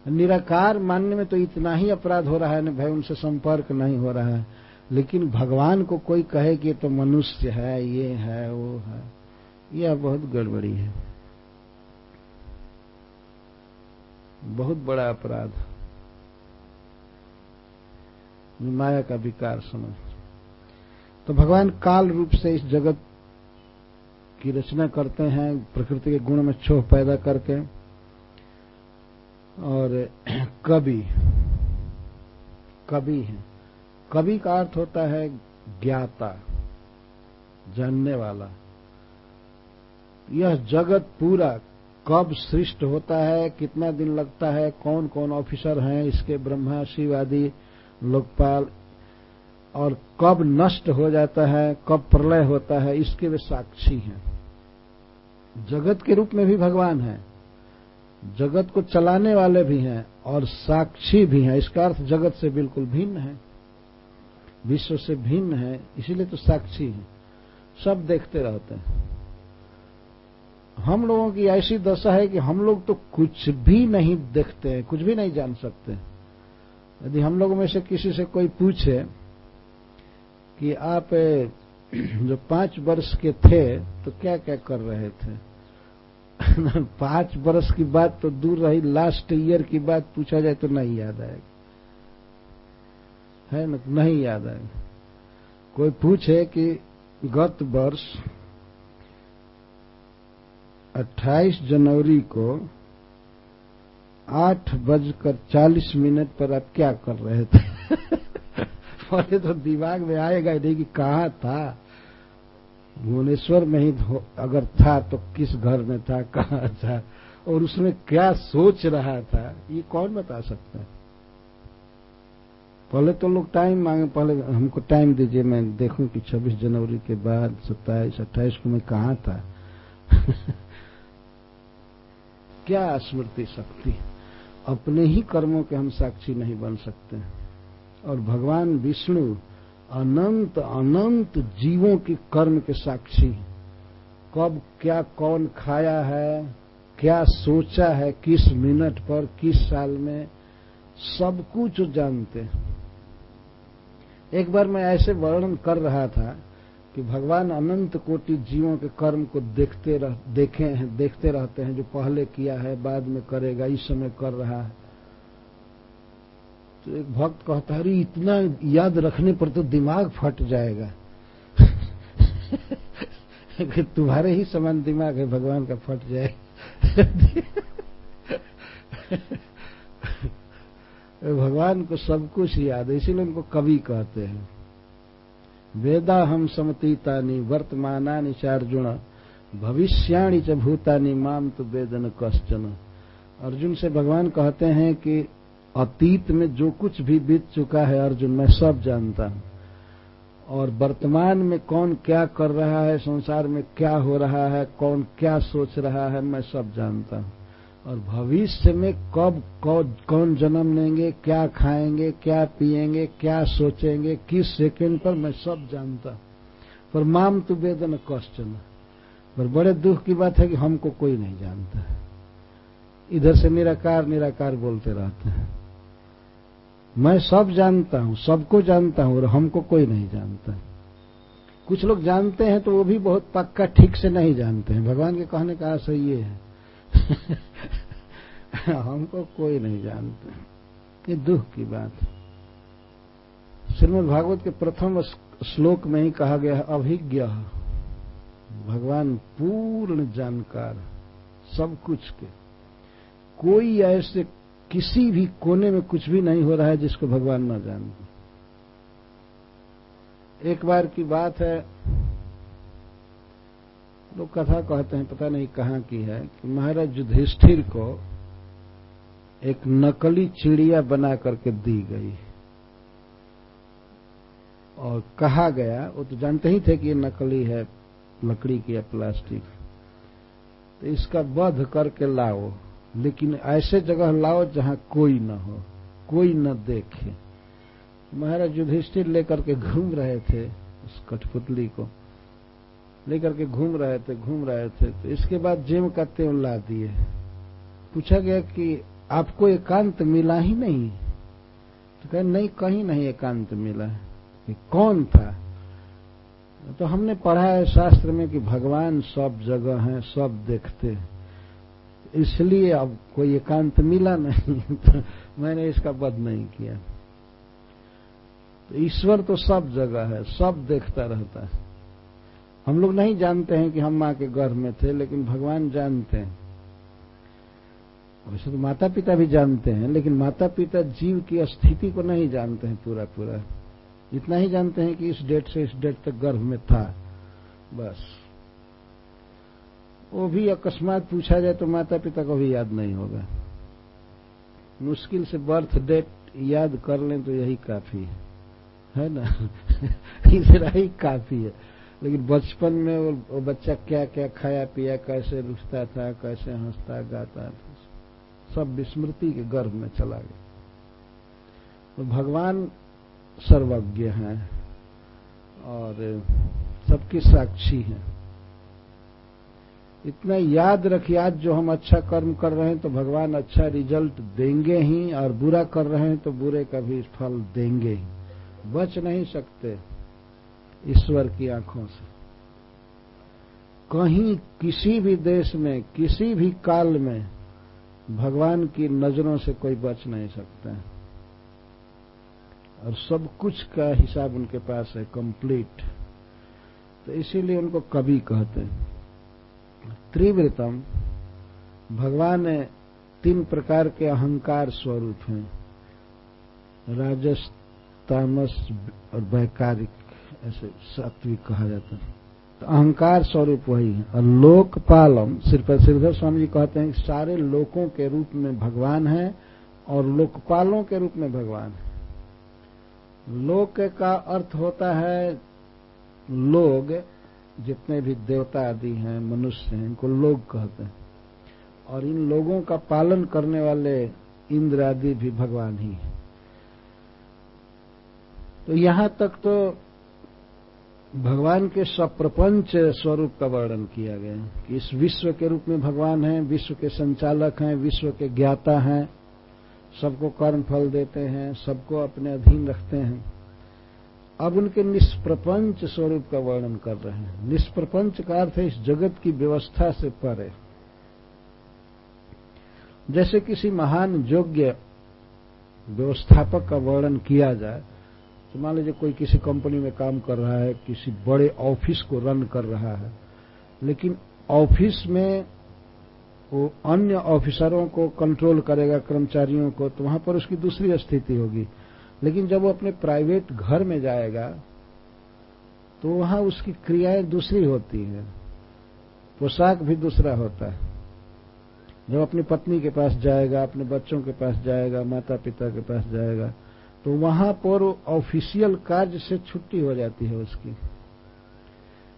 निराकार मानने में तो इतना ही अपराध हो रहा है, ना भाई उनसे संपर्क नहीं हो रहा है। लेकिन भगवान को कोई कहे कि तो मनुष्य है, ये है, वो है। यह बहुत गड़बड़ी है। बहुत बड़ा अपराध माया का विकार समझ। तो भगवान काल रूप से इस जगत की रचना करते हैं, प्रकृति के गुण में छोह पैदा करके और कवि कवि है। कवि का अर्थ होता है ज्ञाता, जानने वाला। यह जगत पूरा कब सृष्ट होता है, कितना दिन लगता है कौन कौन ऑफिसर हैं, इसके ब्रह्मा, शिव आदि, लोकपाल, और कब नष्ट हो जाता है, कब प्रलय होता है, इसके वे साक्षी हैं। जगत के रूप में भी भगवान है, जगत को चलाने वाले भी हैं, और साक्षी भी हैं। इसका अर्थ जगत से बिल्कुल भिन्न है। विश्व से भिन्न है, इसीलिए तो साक्षी है। सब देखते रहते हैं। हम लोगों की ऐसी दशा है कि हम लोग तो कुछ भी नहीं देखते हैं, कुछ भी नहीं जान सकते। यदि हम लोगों में से किसी से कोई पूछे कि आप जो पाँच वर्ष के थे तो क्या क्या कर रहे थे? पाँच वर्ष की बात तो दूर रही लास्ट ईयर की बात पूछा जाए तो नहीं याद आएगा। है ना, नहीं याद आएगा कोई पूछे कि गत वर्ष 28 जनवरी को आठ बजकर चालीस मिनट पर आप क्या कर रहे थे? पहले तो दिमाग में आएगा नहीं कि कहा था। भुवनेश्वर में ही, अगर था तो किस घर में था, कहा था, और उसमें क्या सोच रहा था, ये कौन बता सकता है? पहले तो लोग टाइम मांगे, पहले हमको टाइम दीजिए, मैं देखूँ कि 26 जनवरी के बाद 27 28 को मैं कहा था? क्या स्मृति शक्ति? अपने ही कर्मों के हम साक्षी नहीं बन सकते। और भगवान विष्णु अनंत अनंत जीवों के कर्म के साक्षी कब क्या कौन खाया है, क्या सोचा है, किस मिनट पर, किस साल में, सब कुछ जानते हैं। एक बार मैं ऐसे वर्णन कर रहा था कि भगवान अनंत कोटि जीवों के कर्म को देखते रह, देखे हैं देखते रहते हैं जो पहले किया है बाद में करेगा इस समय कर रहा है। तो एक भक्त कहता है इतना याद रखने पर तो दिमाग फट जाएगा। कि तुम्हारे ही समान दिमाग है भगवान का फट जाए। भगवान को सब कुछ याद है, इसीलिए उनको कवि कहते हैं। वेदा हम समतीतानी वर्तमानानि चार्जुन भविष्याणी च भूतानी माम तो वेदन कश्चन। अर्जुन से भगवान कहते हैं कि अतीत में जो कुछ भी बीत चुका है अर्जुन, मैं सब जानता हूँ। और वर्तमान में कौन क्या कर रहा है, संसार में क्या हो रहा है, कौन क्या सोच रहा है, मैं सब जानता हूँ। और भविष्य में कब कौन जन्म लेंगे, क्या खाएँगे, क्या पिएँगे, क्या सोचेंगे, किस सेकंड पर, मैं सब जानता। पर माम तु वेदन क्वेश्चन पर बड़े दुख की बात है कि हमको कोई नहीं जानता। इधर से निराकार निराकार बोलते रहते हैं। मैं सब जानता हूँ, सबको जानता हूँ, और हमको कोई नहीं जानता। कुछ लोग जानते हैं तो वो भी बहुत पक्का ठीक से नहीं जानते हैं। भगवान के कहने का आशय ये है। हमको कोई नहीं जानता। ये दुख की बात श्रीमद भागवत के प्रथम श्लोक में ही कहा गया है, अभिज्ञ। भगवान पूर्ण जानकार सब कुछ के। कोई ऐसे किसी भी कोने में कुछ भी नहीं हो रहा है जिसको भगवान न जानते एक बार की बात है लोग कथा कहते हैं, पता नहीं कहाँ की है, कि महाराज युधिष्ठिर को एक नकली चिड़िया बना करके दी गई और कहा गया, वो तो जानते ही थे कि ये नकली है, लकड़ी की या प्लास्टिक। तो इसका वध करके लाओ, लेकिन ऐसे जगह लाओ जहाँ कोई न हो, कोई न देखे। महाराज युधिष्ठिर लेकर के घूम रहे थे उस कठपुतली को। लेकर के घूम रहे थे, घूम रहे थे। तो इसके बाद जेम का तेल ला दिए। पूछा गया कि आपको एकांत मिला ही नहीं? तो कहे, नहीं, कहीं नहीं एकांत मिला। कि कौन था? तो हमने पढ़ा है शास्त्र में कि भगवान सब जगह हैं, सब देखते। इसलिए अब कोई एकांत मिला नहीं। तो मैंने इसका वध नहीं किया। तो ईश्वर तो सब जगह है, सब देखता रहता है। हम लोग नहीं जानते हैं कि हम माँ के गर्भ में थे, लेकिन भगवान जानते हैं। वैसे तो माता पिता भी जानते हैं, लेकिन माता पिता जीव की स्थिति को नहीं जानते हैं पूरा पूरा इतना ही जानते हैं कि इस डेट से इस डेट तक गर्भ में था। बस। वो भी अकस्मात पूछा जाए तो माता पिता को भी याद नहीं होगा। मुश्किल से बर्थ डेट याद कर लें तो यही काफ़ी है। है ना? इतना ही काफ़ी है। लेकिन बचपन में वो बच्चा क्या क्या खाया, पिया, कैसे रुचता था, कैसे हंसता, गाता था, सब विस्मृति के गर्भ में चला गया। तो भगवान सर्वज्ञ हैं और सबकी साक्षी हैं। इतना याद रखिए आज जो हम अच्छा कर्म कर रहे हैं तो भगवान अच्छा रिज़ल्ट देंगे ही, और बुरा कर रहे हैं तो बुरे का भी फल देंगे ही। बच नहीं सकते। ईश्वर की आँखों से। कहीं किसी भी देश में, किसी भी काल में भगवान की नज़रों से कोई बच नहीं सकता और सब कुछ का हिसाब उनके पास है कंप्लीट तो इसीलिए उनको कवि कहते हैं। त्रिवृतम, भगवान तीन प्रकार के अहंकार स्वरूप हैं। राजस, तामस और वैकारिक। ऐसे सात्विक कहा जाता है। तो अहंकार स्वरूप वही है। और लोकपालम सिर्फ़ श्रीधर स्वामी जी कहते हैं सारे लोकों के रूप में भगवान है और लोकपालों के रूप में भगवान है। लोक का अर्थ होता है लोग, जितने भी देवता आदि हैं, मनुष्य हैं, इनको लोग कहते हैं। और इन लोगों का पालन करने वाले इंद्र आदि भी भगवान ही है। तो यहाँ तक तो भगवान के सप्रपंच स्वरूप का वर्णन किया गया कि इस विश्व के रूप में भगवान हैं, विश्व के संचालक हैं, विश्व के ज्ञाता हैं, सबको कर्म फल देते हैं, सबको अपने अधीन रखते हैं। अब उनके निष्प्रपंच स्वरूप का वर्णन कर रहे हैं। निष्प्रपंच का अर्थ है इस जगत की व्यवस्था से परे। जैसे किसी महान योग्य व्यवस्थापक का वर्णन किया जाए तो मान लीजिए कोई किसी कंपनी में काम कर रहा है, किसी बड़े ऑफ़िस को रन कर रहा है, लेकिन ऑफ़िस में वो अन्य ऑफिसरों को कंट्रोल करेगा, कर्मचारियों को तो वहाँ पर उसकी दूसरी स्थिति होगी। लेकिन जब वो अपने प्राइवेट घर में जाएगा तो वहाँ उसकी क्रियाएँ दूसरी होती हैं। पोशाक भी दूसरा होता है। जब अपनी पत्नी के पास जाएगा, अपने बच्चों के पास जाएगा माता पिता के पास जाएगा तो वहाँ पर ऑफिशियल कार्य से छुट्टी हो जाती है उसकी।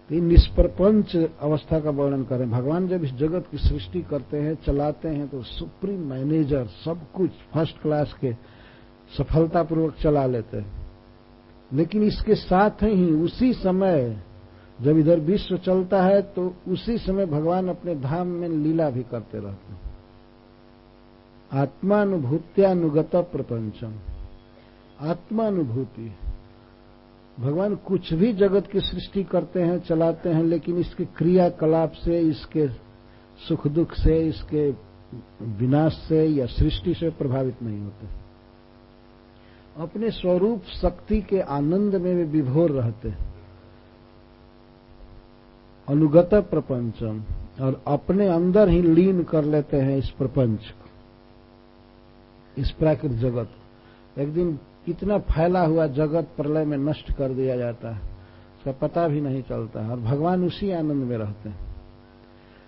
तो निष्प्रपंच अवस्था का वर्णन करें भगवान जब इस जगत की सृष्टि करते हैं, चलाते हैं तो सुप्रीम मैनेजर सब कुछ फ़र्स्ट क्लास के सफलतापूर्वक चला लेते हैं। लेकिन इसके साथ ही उसी समय जब इधर विश्व चलता है तो उसी समय भगवान अपने धाम में लीला भी करते रहते हैं। आत्मानुभूत्यानुगत प्रपंचम। आत्मानुभूति। भगवान कुछ भी जगत की सृष्टि करते हैं, चलाते हैं, लेकिन इसके क्रियाकलाप से, इसके सुख दुख से, इसके विनाश से या सृष्टि से प्रभावित नहीं होते। अपने स्वरूप शक्ति के आनंद में वे विभोर रहते अनुगत प्रपंचम, और अपने अंदर ही लीन कर लेते हैं इस प्रपंच को, इस प्राकृत जगत एक दिन इतना फैला हुआ जगत प्रलय में नष्ट कर दिया जाता है। उसका पता भी नहीं चलता और भगवान उसी आनंद में रहते हैं।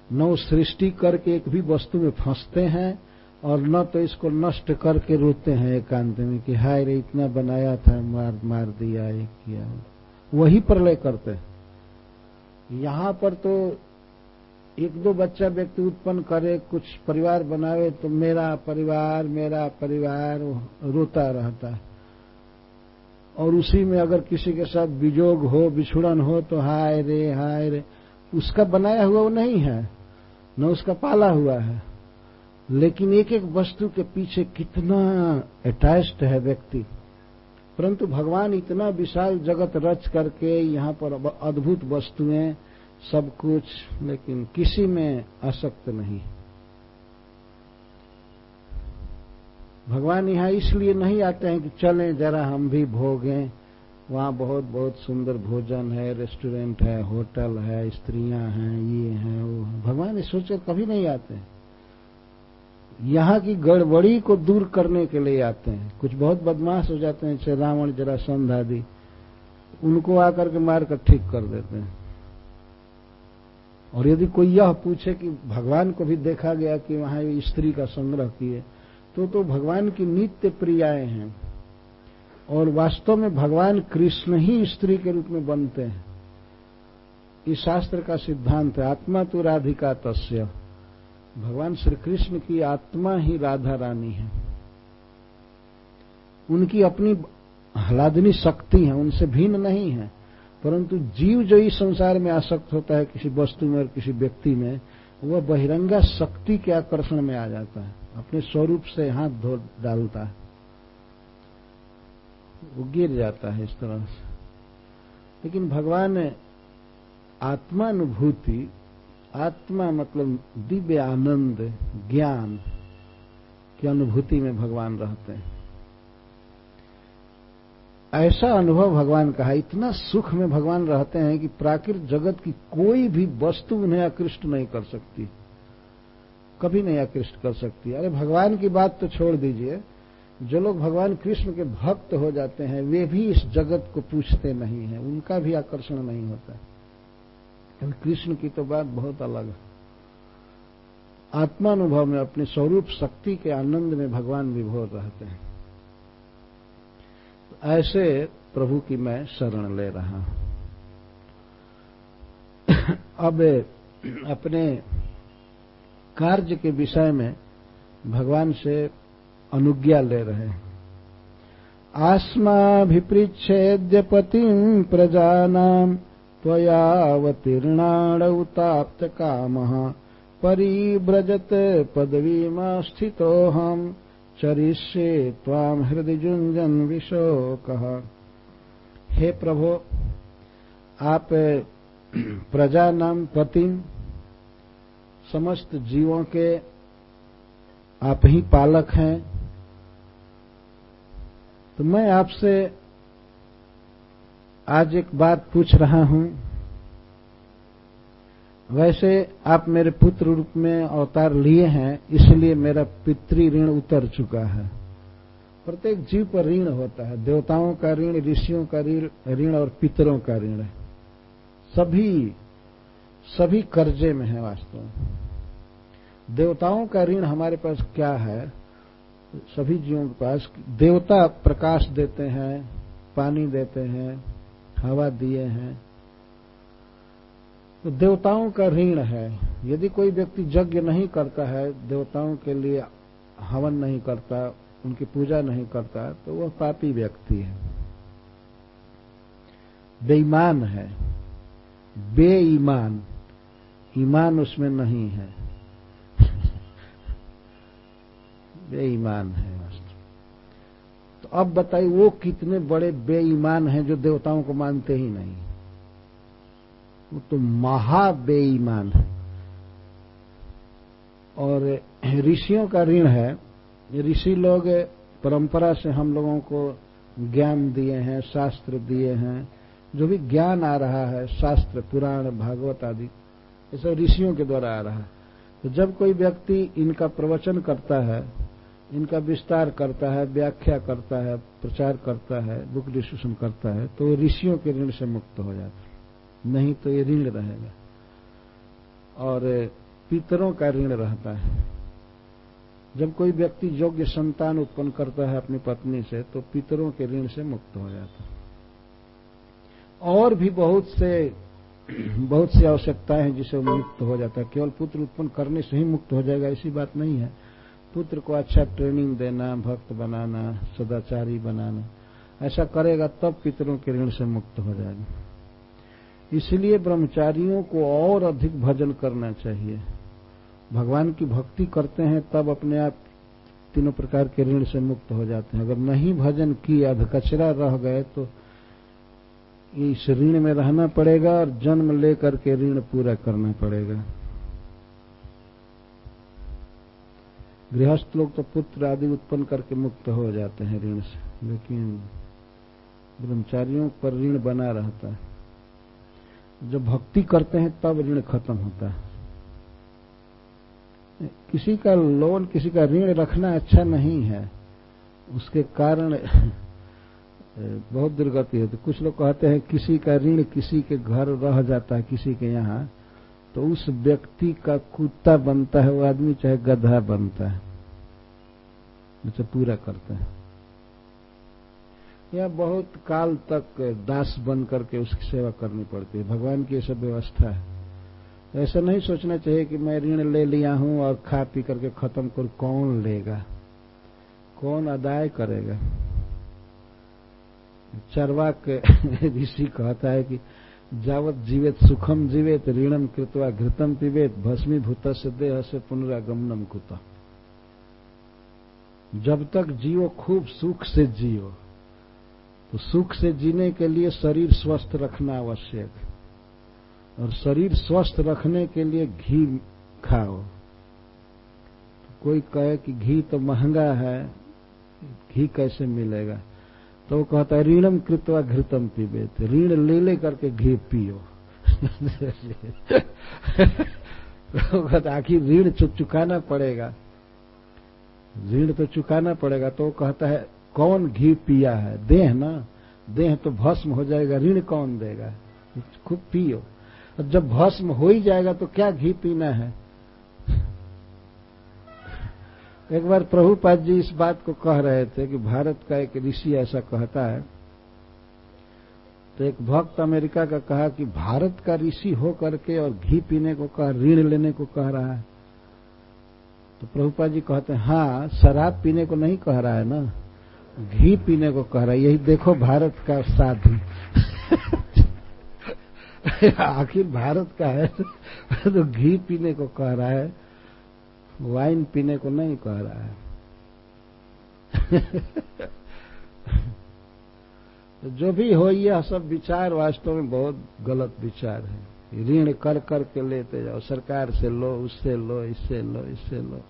न सृष्टि करके एक भी वस्तु में फंसते हैं और न तो इसको नष्ट करके रोते हैं एकांत में कि हाय रे, इतना बनाया था, मार मार दिया, ये किया। वही प्रलय करते हैं। यहाँ पर तो एक दो बच्चा व्यक्ति उत्पन्न करे, कुछ परिवार बनावे तो मेरा परिवार मेरा परिवार रोता रहता है। और उसी में अगर किसी के साथ विजोग हो बिछुड़न हो तो हाय रे हाय रे। उसका बनाया हुआ वो नहीं है, न उसका पाला हुआ है। लेकिन एक एक वस्तु के पीछे कितना अटैच्ड है व्यक्ति। परंतु भगवान इतना विशाल जगत रच करके यहाँ पर अद्भुत वस्तुएँ, सब कुछ, लेकिन किसी में आसक्त नहीं। भगवान यहाँ इसलिए नहीं आते हैं कि चलें, जरा हम भी भोगें। वहाँ बहुत बहुत सुंदर भोजन है, रेस्टोरेंट है, होटल है, स्त्रियाँ हैं, ये हैं, वो है। भगवान इस सोचे कभी नहीं आते हैं। यहाँ की गड़बड़ी को दूर करने के लिए आते हैं। कुछ बहुत बदमाश हो जाते हैं, जैसे रावण, जरा संध आदि। उनको आकर के मार कर ठीक कर देते हैं। और यदि कोई यह पूछे कि भगवान को भी देखा गया कि वहाँ स्त्री का संग्रह किए तो तो भगवान की नित्य प्रियाएँ हैं। और वास्तव में भगवान कृष्ण ही स्त्री के रूप में बनते हैं। इस शास्त्र का सिद्धांत है, आत्मा तो राधिका तस्य। भगवान श्री कृष्ण की आत्मा ही राधा रानी है। उनकी अपनी हलादनी शक्ति है, उनसे भिन्न नहीं है। परंतु जीव जो इस संसार में आसक्त होता है, किसी वस्तु में और किसी व्यक्ति में, वह बहिरंगा शक्ति के आकर्षण में आ जाता है। अपने स्वरूप से हाथ धो डालता है। वो गिर जाता है इस तरह से। लेकिन भगवान आत्मानुभूति, आत्मा मतलब दिव्य आनंद, ज्ञान की अनुभूति में भगवान रहते हैं। ऐसा अनुभव भगवान का है, इतना सुख में भगवान रहते हैं कि प्राकृत जगत की कोई भी वस्तु उन्हें आकृष्ट नहीं कर सकती। कभी नहीं आकृष्ट कर सकती। अरे, भगवान की बात तो छोड़ दीजिए। जो लोग भगवान कृष्ण के भक्त हो जाते हैं, वे भी इस जगत को पूछते नहीं है। उनका भी आकर्षण नहीं होता। है कृष्ण की तो बात बहुत अलग है। आत्मानुभव में, अपने स्वरूप शक्ति के आनंद में भगवान विभोर रहते हैं। ऐसे प्रभु की मैं शरण ले रहा हूँ। अब अपने कार्य के विषय में भगवान से अनुज्ञा ले रहे हैं। आस्माभिपृच्छेद्य पतिम् प्रजानाम् त्वयावतीर्णाण उताप्त कामः परिव्रजत पदवीमास्थितोऽहम् चरिष्ये त्वाम हृदय जुंजन विशोक। हे प्रभो, आप प्रजा नाम पति समस्त जीवों के आप ही पालक हैं। तो मैं आपसे आज एक बात पूछ रहा हूँ। वैसे आप मेरे पुत्र रूप में अवतार लिए हैं, इसलिए मेरा पितृ ऋण उतर चुका है। प्रत्येक जीव पर ऋण होता है। देवताओं का ऋण, ऋषियों का ऋण और पितरों का ऋण। सभी सभी कर्जे में है वास्तव में। देवताओं का ऋण हमारे पास क्या है? सभी जीवों के पास देवता प्रकाश देते हैं, पानी देते हैं, हवा दिए हैं। तो देवताओं का ऋण है। यदि कोई व्यक्ति यज्ञ नहीं करता है, देवताओं के लिए हवन नहीं करता, उनकी पूजा नहीं करता तो वह पापी व्यक्ति है। बेईमान है। बेईमान। ईमान उसमें नहीं है। बेईमान है। वास्तव तो अब बताइए, वो कितने बड़े बेईमान हैं जो देवताओं को मानते ही नहीं? वो तो महा बेईमान है। और ऋषियों का ऋण है। ऋषि लोग परंपरा से हम लोगों को ज्ञान दिए हैं, शास्त्र दिए हैं। जो भी ज्ञान आ रहा है, शास्त्र, पुराण, भागवत आदि ये सब ऋषियों के द्वारा आ रहा है। तो जब कोई व्यक्ति इनका प्रवचन करता है, इनका विस्तार करता है, व्याख्या करता है, प्रचार करता है बुक डिस्कशन करता है तो ऋषियों के ऋण से मुक्त हो जाता है। नहीं तो ये ऋण रहेगा। और पितरों का ऋण रहता है। जब कोई व्यक्ति योग्य संतान उत्पन्न करता है अपनी पत्नी से तो पितरों के ऋण से मुक्त हो जाता है। और भी बहुत से बहुत सी आवश्यकताएँ हैं जिसे मुक्त हो जाता है। केवल पुत्र उत्पन्न करने से ही मुक्त हो जाएगा, ऐसी बात नहीं है। पुत्र को अच्छा ट्रेनिंग देना, भक्त बनाना, सदाचारी बनाना, ऐसा करेगा तब पितरों के ऋण से मुक्त हो जाएगा। इसलिए ब्रह्मचारियों को और अधिक भजन करना चाहिए। भगवान की भक्ति करते हैं, तब अपने आप तीनों प्रकार के ऋण से मुक्त हो जाते हैं। अगर नहीं भजन किए अधकचरा रह गए तो इस ऋण में रहना पड़ेगा और जन्म लेकर के ऋण पूरा करना पड़ेगा। गृहस्थ लोग तो पुत्र आदि उत्पन्न करके मुक्त हो जाते हैं ऋण से, लेकिन ब्रह्मचारियों पर ऋण बना रहता है। जब भक्ति करते हैं, तब ऋण खत्म होता है। किसी का लोन, किसी का ऋण रखना अच्छा नहीं है। उसके कारण बहुत दुर्गति होती कुछ लोग कहते हैं, किसी का ऋण किसी के घर रह जाता है, किसी के यहाँ तो उस व्यक्ति का कुत्ता बनता है, वो आदमी चाहे गधा बनता है, उसे पूरा करता है। या बहुत काल तक दास बन करके उसकी सेवा करनी पड़ती है। भगवान की सब व्यवस्था है। ऐसा नहीं सोचना चाहिए कि मैं ऋण ले लिया हूँ और खा पी करके खत्म कर। कौन लेगा? कौन अदाय करेगा? चरवाक ऋषि कहता है कि जावत जीवेत सुखम जीवेत, ऋणम कृतवा घृतम पिबेत भस्मीभूत से देह से पुनरागमनम कुत। जब तक जियो खूब सुख से जियो तो सुख से जीने के लिए शरीर स्वस्थ रखना आवश्यक। और शरीर स्वस्थ रखने के लिए घी खाओ। कोई कहे कि घी तो महँगा है, घी कैसे मिलेगा? तो वो कहता है ऋणम कृतवा घृतम पीबे ऋण ले ले करके घी पियो। तो आखिर ऋण चुकाना पड़ेगा। ऋण तो चुकाना पड़ेगा तो कहता है, कौन घी पिया है? देह ना? देह तो भस्म हो जाएगा, ऋण कौन देगा? खूब पियो। जब भस्म हो ही जाएगा तो क्या घी पीना है? एक बार प्रभुपाद जी इस बात को कह रहे थे कि भारत का एक ऋषि ऐसा कहता है। तो एक भक्त अमेरिका का कहा कि भारत का ऋषि हो करके और घी पीने को कहा, ऋण लेने को कह रहा है। तो प्रभुपाद जी कहते हैं हाँ शराब पीने को नहीं कह रहा है ना। घी पीने को कह रहा है। यही देखो भारत का साधु आखिर भारत का है तो घी पीने को कह रहा है। वाइन पीने को नहीं कह रहा है। तो जो भी हो, यह सब विचार वास्तव में बहुत गलत विचार है। ऋण कर कर के लेते जाओ, सरकार से लो, उससे लो, इससे लो इससे लो।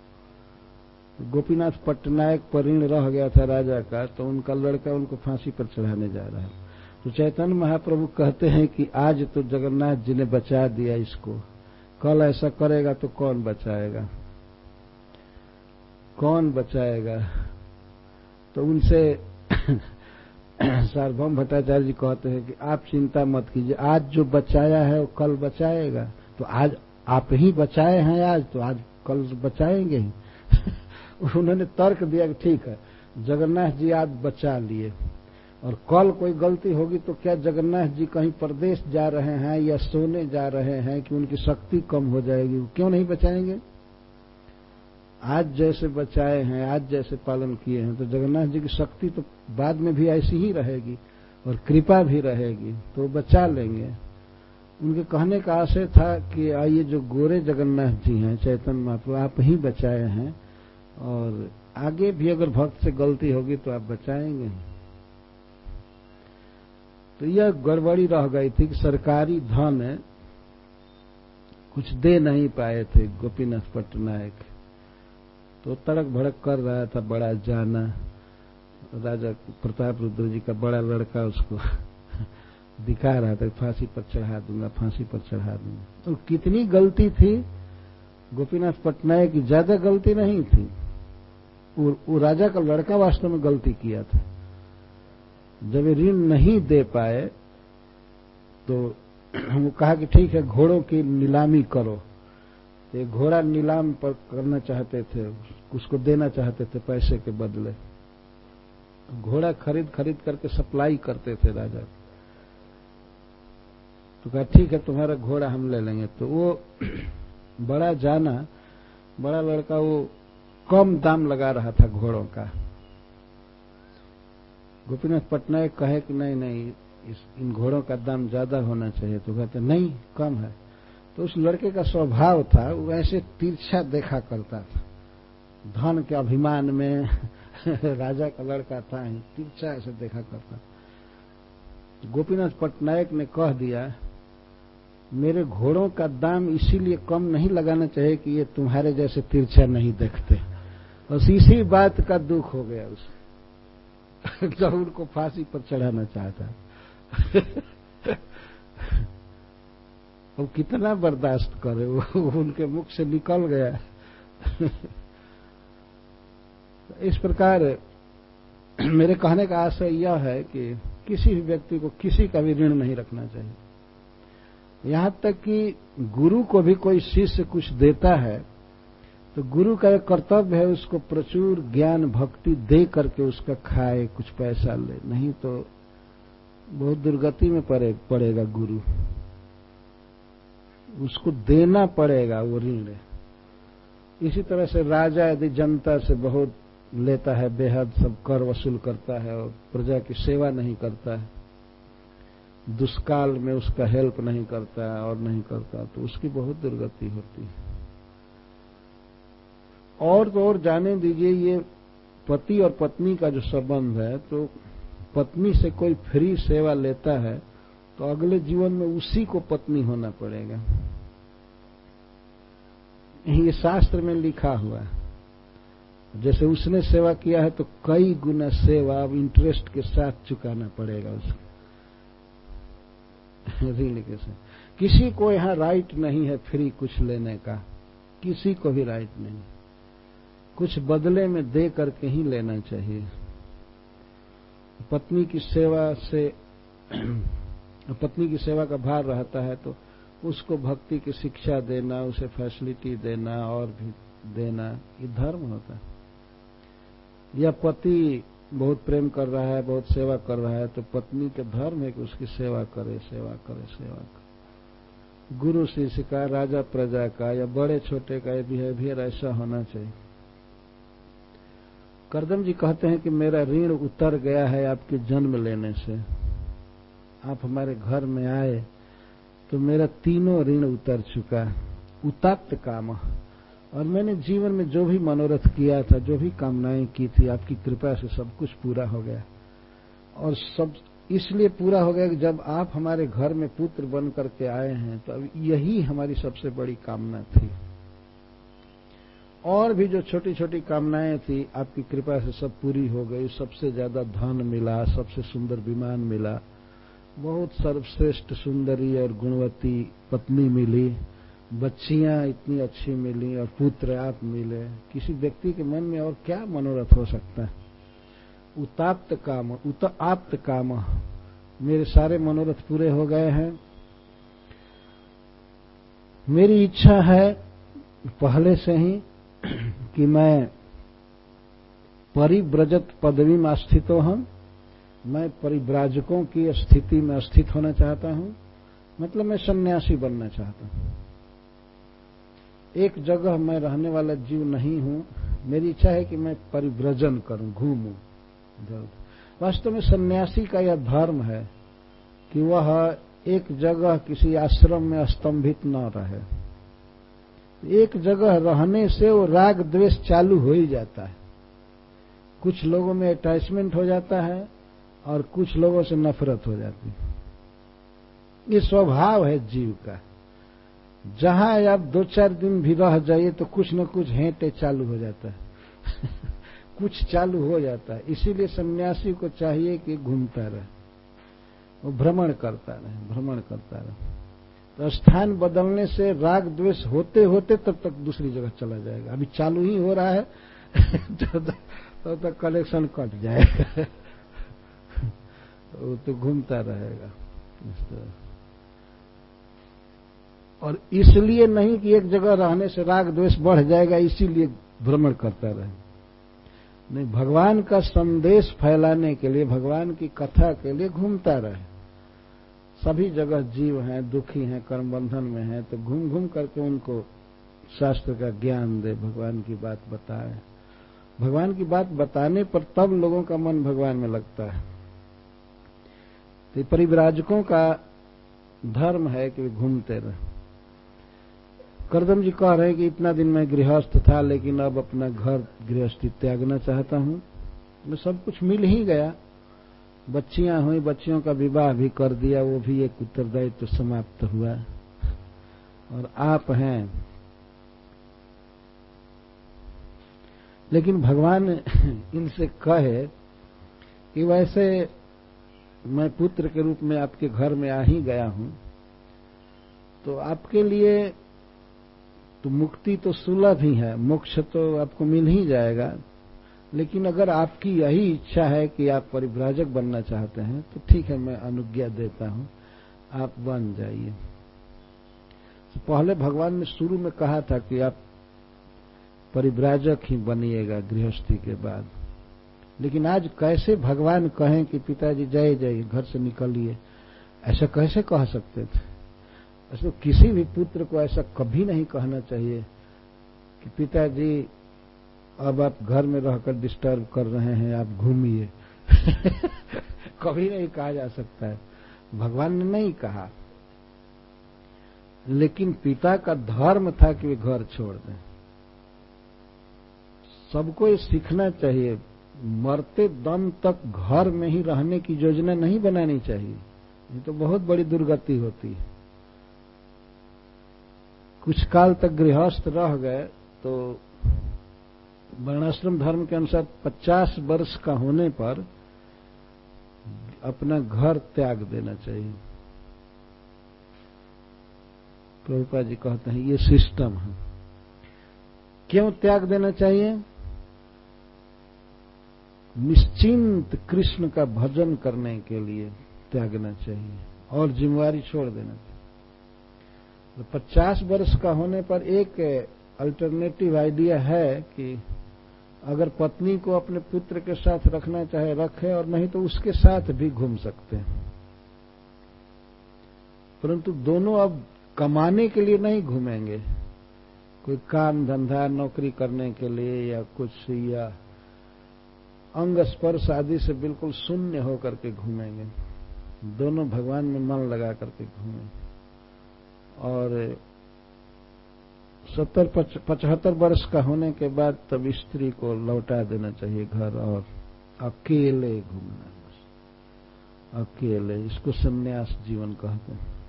गोपीनाथ पटनायक पर ऋण रह गया था राजा का तो उनका लड़का उनको फांसी पर चढ़ाने जा रहा है। तो चैतन्य महाप्रभु कहते हैं कि आज तो जगन्नाथ जी ने बचा दिया इसको। कल ऐसा करेगा तो कौन बचाएगा? कौन बचाएगा? तो उनसे सार्वभौम भट्टाचार्य जी कहते हैं कि आप चिंता मत कीजिए। आज जो बचाया है वो कल बचाएगा। तो आज आप ही बचाए हैं आज तो आज कल बचाएँगे ही। उन्होंने तर्क दिया कि ठीक है, जगन्नाथ जी आज बचा लिए। और कल कोई गलती होगी तो क्या जगन्नाथ जी कहीं प्रदेश जा रहे हैं या सोने जा रहे हैं कि उनकी शक्ति कम हो जाएगी? क्यों नहीं बचाएँगे? आज जैसे बचाए हैं, आज जैसे पालन किए हैं तो जगन्नाथ जी की शक्ति तो बाद में भी ऐसी ही रहेगी और कृपा भी रहेगी तो बचा लेंगे। उनके कहने का आशय था कि आइए जो गोरे जगन्नाथ जी हैं चैतन्य महाप्रभु आप ही बचाए हैं, और आगे भी अगर भक्त से गलती होगी तो आप बचाएँगे। तो यह गड़बड़ी रह गई थी कि सरकारी धन कुछ दे नहीं पाए थे गोपीनाथ पटनायक तो तड़क भड़क कर रहा था बड़ा जाना। राजा प्रताप रुद्र जी का बड़ा लड़का उसको दिखा रहा था फांसी पर चढ़ा दूँगा फांसी पर चढ़ा दूँगा। तो कितनी गलती थी? गोपीनाथ पटनायक की ज़्यादा गलती नहीं थी। वो, वो राजा का लड़का वास्तव में गलती किया था। जब ये ऋण नहीं दे पाए तो वो कहा कि ठीक है घोड़ों की नीलामी करो। ये घोड़ा नीलाम पर करना चाहते थे, उसको देना चाहते थे पैसे के बदले। घोड़ा खरीद खरीद करके सप्लाई करते थे राजा। तो कहा, ठीक है, तुम्हारा घोड़ा हम ले लेंगे। तो वो बड़ा जाना, बड़ा लड़का वो कम दाम लगा रहा था घोड़ों का। गोपीनाथ पटनायक कहे कि, नहीं नहीं, इस, इन घोड़ों का दाम ज़्यादा होना चाहिए। तो कहते, नहीं, कम है। तो उस लड़के का स्वभाव था, वो ऐसे तिरछा देखा करता था। धन के अभिमान में राजा का लड़का था तिरछा ऐसे देखा करता गोपीनाथ पटनायक ने कह दिया, मेरे घोड़ों का दाम इसीलिए कम नहीं लगाना चाहिए कि ये तुम्हारे जैसे तिरछा नहीं देखते। बस इसी बात का दुख हो गया उसे। जब उनको फांसी पर चढ़ाना चाहता। वो कितना बर्दाश्त करे, वो उनके मुख से निकल गया। इस प्रकार मेरे कहने का आशय यह है कि किसी भी व्यक्ति को किसी का भी ऋण नहीं रखना चाहिए। यहाँ तक कि गुरु को भी कोई शिष्य कुछ देता है तो गुरु का एक कर्तव्य है उसको प्रचुर ज्ञान भक्ति दे करके उसका खाए, कुछ पैसा ले। नहीं तो बहुत दुर्गति में पड़ेगा गुरु। उसको देना पड़ेगा वो ऋण। इसी तरह से राजा यदि जनता से बहुत लेता है, बेहद सब कर वसूल करता है और प्रजा की सेवा नहीं करता है, दुष्काल में उसका हेल्प नहीं करता है और नहीं करता तो उसकी बहुत दुर्गति होती है। और तो और जाने दीजिए, ये पति और पत्नी का जो संबंध है तो पत्नी से कोई फ्री सेवा लेता है तो अगले जीवन में उसी को पत्नी होना पड़ेगा। ये शास्त्र में लिखा हुआ है। जैसे उसने सेवा किया है तो कई गुना सेवा अब इंटरेस्ट के साथ चुकाना पड़ेगा उसको। ऋण के किसी को यहाँ राइट नहीं है फ्री कुछ लेने का। किसी को भी राइट नहीं। कुछ बदले में दे करके ही लेना चाहिए। पत्नी की सेवा से पत्नी की सेवा का भार रहता है तो उसको भक्ति की शिक्षा देना, उसे फैसिलिटी देना, और भी देना, ये धर्म होता है। या पति बहुत प्रेम कर रहा है, बहुत सेवा कर रहा है तो पत्नी का धर्म है कि उसकी सेवा करे सेवा करे सेवा करे। गुरु शिष्य का, राजा प्रजा का, या बड़े छोटे का बिहेवियर ऐसा होना चाहिए। करदम जी कहते हैं कि मेरा ऋण उतर गया है आपके जन्म लेने से। आप हमारे घर में आए तो मेरा तीनों ऋण उतर चुका उतप्त काम। और मैंने जीवन में जो भी मनोरथ किया था, जो भी कामनाएँ की थी, आपकी कृपा से सब कुछ पूरा हो गया। और सब इसलिए पूरा हो गया कि जब आप हमारे घर में पुत्र बन करके आए हैं तो अब यही हमारी सबसे बड़ी कामना थी। और भी जो छोटी छोटी कामनाएँ थी, आपकी कृपा से सब पूरी हो गई, सबसे ज़्यादा धन मिला, सबसे सुंदर विमान मिला। बहुत सर्वश्रेष्ठ, सुंदरी और गुणवती पत्नी मिली। बच्चियाँ इतनी अच्छी मिली और पुत्र आप मिले। किसी व्यक्ति के मन में और क्या मनोरथ हो सकता है? उताप्त काम, उत आप्त काम। मेरे सारे मनोरथ पूरे हो गए हैं। मेरी इच्छा है पहले से ही कि मैं परिव्रजत पदवी में स्थित हम। मैं परिव्राजकों की स्थिति में स्थित होना चाहता हूँ। मतलब मैं सन्यासी बनना चाहता हूँ। एक जगह मैं रहने वाला जीव नहीं हूँ। मेरी इच्छा है कि मैं परिव्रजन करूँ, घूमूं। वास्तव में सन्यासी का यह धर्म है कि वह एक जगह किसी आश्रम में स्तंभित न रहे। एक जगह रहने से वो राग द्वेष चालू हो ही जाता है। कुछ लोगों में अटैचमेंट हो जाता है। और कुछ लोगों से नफरत हो जाती है। ये स्वभाव है जीव का। जहाँ आप दो चार दिन भी रह जाइए तो कुछ न कुछ हेंटे चालू हो जाता है। कुछ चालू हो जाता है। इसीलिए सन्यासी को चाहिए कि घूमता रहे। वो भ्रमण करता रहे, भ्रमण करता रहे। तो स्थान बदलने से राग द्वेष होते होते तब तक दूसरी जगह चला जाएगा। अभी चालू ही हो रहा है तब तक कलेक्शन कट जाएगा। वो तो घूमता रहेगा और इसलिए नहीं कि एक जगह रहने से राग द्वेष बढ़ जाएगा, इसीलिए भ्रमण करता रहे। नहीं, भगवान का संदेश फैलाने के लिए, भगवान की कथा के लिए घूमता रहे। सभी जगह जीव हैं, दुखी हैं कर्म बंधन में हैं तो घूम घूम करके उनको शास्त्र का ज्ञान दे, भगवान की बात बताए। भगवान की बात बताने पर तब लोगों का मन भगवान में लगता है। तो परिव्राजकों का धर्म है कि वे घूमते रहे। करदम जी कह रहे हैं कि इतना दिन मैं गृहस्थ था, लेकिन अब अपना घर गृहस्थी त्यागना चाहता हूँ। मैं सब कुछ मिल ही गया। बच्चियाँ हुई, बच्चियों का विवाह भी कर दिया, वो भी एक उत्तरदायित्व तो समाप्त हुआ। और आप हैं। लेकिन भगवान इनसे कहे कि वैसे मैं पुत्र के रूप में आपके घर में आ ही गया हूँ। तो आपके लिए तो मुक्ति तो सुलभ ही है, मोक्ष तो आपको मिल ही जाएगा। लेकिन अगर आपकी यही इच्छा है कि आप परिभ्राजक बनना चाहते हैं तो ठीक है, मैं अनुज्ञा देता हूँ। आप बन जाइए। तो पहले भगवान ने शुरू में कहा था कि आप परिव्राजक ही बनिएगा गृहस्थी के बाद। लेकिन आज कैसे भगवान कहें कि पिताजी, जय जय, घर से निकलिए? ऐसा कैसे कह सकते थे? ऐसे किसी भी पुत्र को ऐसा कभी नहीं कहना चाहिए कि पिताजी, अब आप घर में रहकर डिस्टर्ब कर रहे हैं, आप घूमिए। कभी नहीं कहा जा सकता है। भगवान ने नहीं कहा। लेकिन पिता का धर्म था कि वे घर छोड़ दें। सबको ये सीखना चाहिए। मरते दम तक घर में ही रहने की योजना नहीं बनानी चाहिए। ये तो बहुत बड़ी दुर्गति होती है। कुछ काल तक गृहस्थ रह गए तो वर्णाश्रम धर्म के अनुसार 50 वर्ष का होने पर अपना घर त्याग देना चाहिए। प्रभुपा जी कहते हैं, ये सिस्टम है। क्यों त्याग देना चाहिए? निश्चिंत कृष्ण का भजन करने के लिए त्यागना चाहिए और जिम्मेवारी छोड़ देना चाहिए। तो पचास वर्ष का होने पर एक अल्टरनेटिव आइडिया है कि अगर पत्नी को अपने पुत्र के साथ रखना चाहे रखे और नहीं तो उसके साथ भी घूम सकते हैं। परंतु दोनों अब कमाने के लिए नहीं घूमेंगे। कोई काम धंधा नौकरी करने के लिए या कुछ या अंग स्पर्श आदि से बिल्कुल शून्य होकर के घूमेंगे। दोनों भगवान में मन लगा करके घूमेंगे। और सत्तर पचहत्तर वर्ष का होने के बाद तब स्त्री को लौटा देना चाहिए घर और अकेले घूमना बस। अकेले, इसको संन्यास जीवन कहते हैं।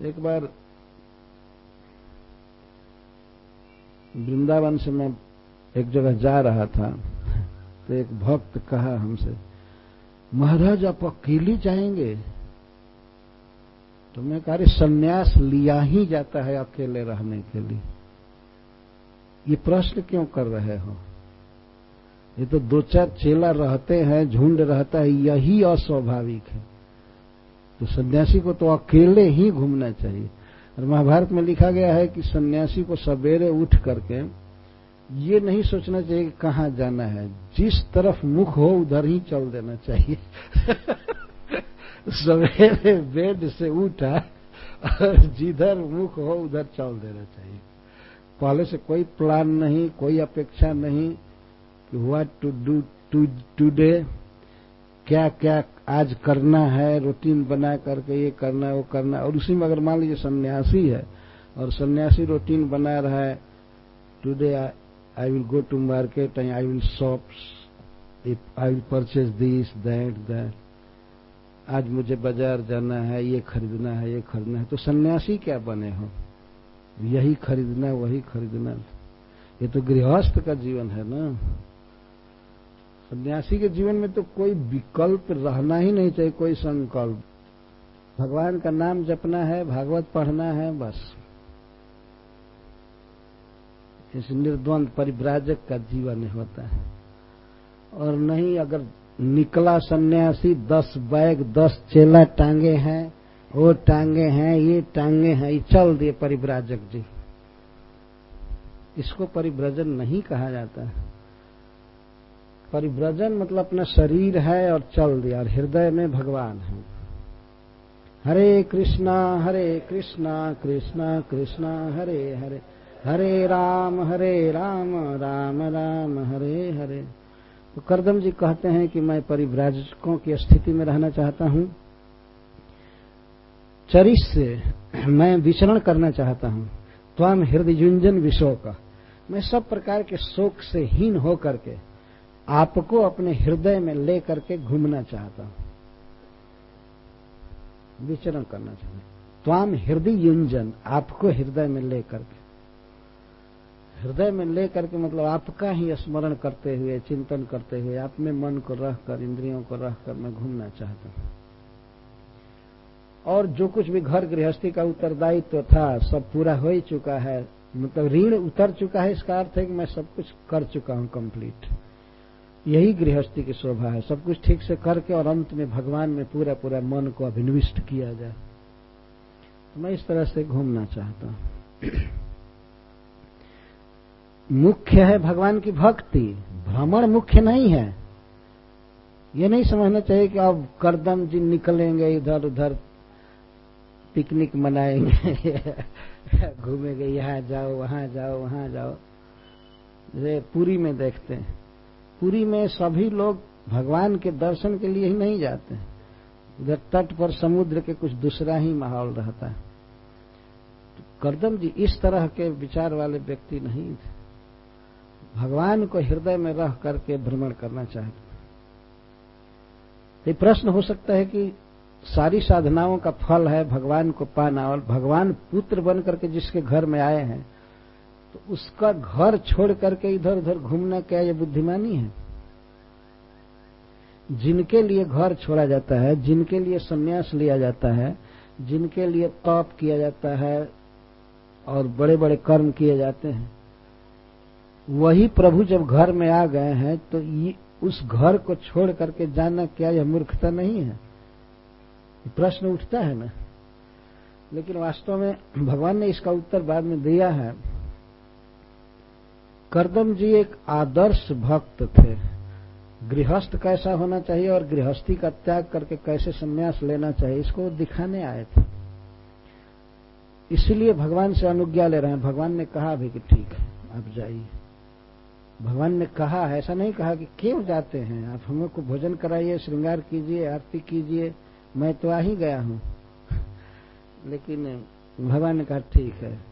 एक बार वृंदावन से मैं एक जगह जा रहा था तो एक भक्त कहा हमसे, महाराज, आप अकेले जाएँगे? तो मैं कह रही संन्यास लिया ही जाता है अकेले रहने के लिए। ये प्रश्न क्यों कर रहे हो? ये तो दो चार चेला रहते हैं, झुंड रहता है, यही अस्वाभाविक है। तो सन्यासी को तो अकेले ही घूमना चाहिए। और महाभारत में लिखा गया है कि सन्यासी को सवेरे उठ करके ये नहीं सोचना चाहिए कि कहाँ जाना है। जिस तरफ़ मुख हो, उधर ही चल देना चाहिए। सवेरे बेड से उठा और जिधर मुख हो, उधर चल देना चाहिए। पहले से कोई प्लान नहीं, कोई अपेक्षा नहीं कि what to do to today क्या क्या आज करना है, रूटीन बना करके ये करना है, वो करना है। और उसी में अगर मान लीजिए सन्यासी है, और सन्यासी रूटीन बना रहा है today I will go to market and I will shops I will purchase this that that आज मुझे बाज़ार जाना है, ये खरीदना है, ये खरीदना है। तो सन्यासी क्या बने हो? यही खरीदना, वही खरीदना। ये तो गृहस्थ का जीवन है ना। सन्यासी के जीवन में तो कोई विकल्प रहना ही नहीं चाहिए, कोई संकल्प। भगवान का नाम जपना है, भागवत पढ़ना है, बस। इस निर्द्वंद परिव्राजक का जीवन होता है। और नहीं, अगर निकला सन्यासी, दस बैग, दस चेला टांगे हैं, वो टांगे हैं, ये टांगे हैं, ये चल दिए परिव्राजक जी। इसको परिव्रजन नहीं कहा जाता। है परिव्रजन मतलब अपना शरीर है और चल दिया, और हृदय में भगवान है। हरे कृष्णा हरे कृष्णा कृष्णा कृष्णा, हरे हरे। हरे राम हरे राम राम राम, हरे हरे। तो करदम जी कहते हैं कि मैं परिव्राजकों की स्थिति में रहना चाहता हूँ। चरिश से मैं विचरण करना चाहता हूँ। त्वम हृदय युंजन विशोक। मैं सब प्रकार के शोक से हीन होकर के आपको अपने हृदय में ले करके घूमना चाहता हूँ। विचरण करना चाहता हूँ। त्वाम हृदय युंजन, आपको हृदय में ले करके हृदय में ले करके मतलब आपका ही स्मरण करते हुए, चिंतन करते हुए, आप में मन को रख कर इंद्रियों को रख कर मैं घूमना चाहता हूँ। और जो कुछ भी घर गृहस्थी का उत्तरदायित्व था, सब पूरा हो ही चुका है। मतलब ऋण उतर चुका है, इसका अर्थ है कि मैं सब कुछ कर चुका हूँ कंप्लीट यही गृहस्थी की शोभा है। सब कुछ ठीक से करके और अंत में भगवान में पूरा पूरा मन को अभिनिविष्ट किया जाए। तो मैं इस तरह से घूमना चाहता हूँ। मुख्य है भगवान की भक्ति। भ्रमण मुख्य नहीं है। ये नहीं समझना चाहिए कि अब करदम जी निकलेंगे इधर उधर, पिकनिक मनाएँगे, घूमेंगे, यहाँ जाओ, वहाँ जाओ वहाँ जाओ। पुरी में देखते हैं। पुरी में सभी लोग भगवान के दर्शन के लिए ही नहीं जाते हैं। उधर तट पर समुद्र के कुछ दूसरा ही माहौल रहता है। तो करदम जी इस तरह के विचार वाले व्यक्ति नहीं थे। भगवान को हृदय में रह करके भ्रमण करना चाहते ये प्रश्न हो सकता है कि सारी साधनाओं का फल है भगवान को पाना और भगवान पुत्र बन करके जिसके घर में आए हैं तो उसका घर छोड़ करके इधर उधर घूमना क्या ये बुद्धिमानी है? जिनके लिए घर छोड़ा जाता है, जिनके लिए संन्यास लिया जाता है, जिनके लिए तप किया जाता है और बड़े बड़े कर्म किए जाते हैं, वही प्रभु जब घर में आ गए हैं तो ये उस घर को छोड़ करके जाना क्या यह मूर्खता नहीं है? प्रश्न उठता है ना। लेकिन वास्तव में भगवान ने इसका उत्तर बाद में दिया है। करदम जी एक आदर्श भक्त थे। गृहस्थ कैसा होना चाहिए और गृहस्थी का त्याग करके कैसे संन्यास लेना चाहिए, इसको दिखाने आए थे। इसलिए भगवान से अनुज्ञा ले रहे हैं। भगवान ने कहा भी कि ठीक है, आप जाइए। भगवान ने कहा है ऐसा नहीं कहा कि क्यों जाते हैं? आप हम को भोजन कराइए, श्रृंगार कीजिए, आरती कीजिए, मैं तो आ ही गया हूँ। लेकिन भगवान ने कहा, ठीक है।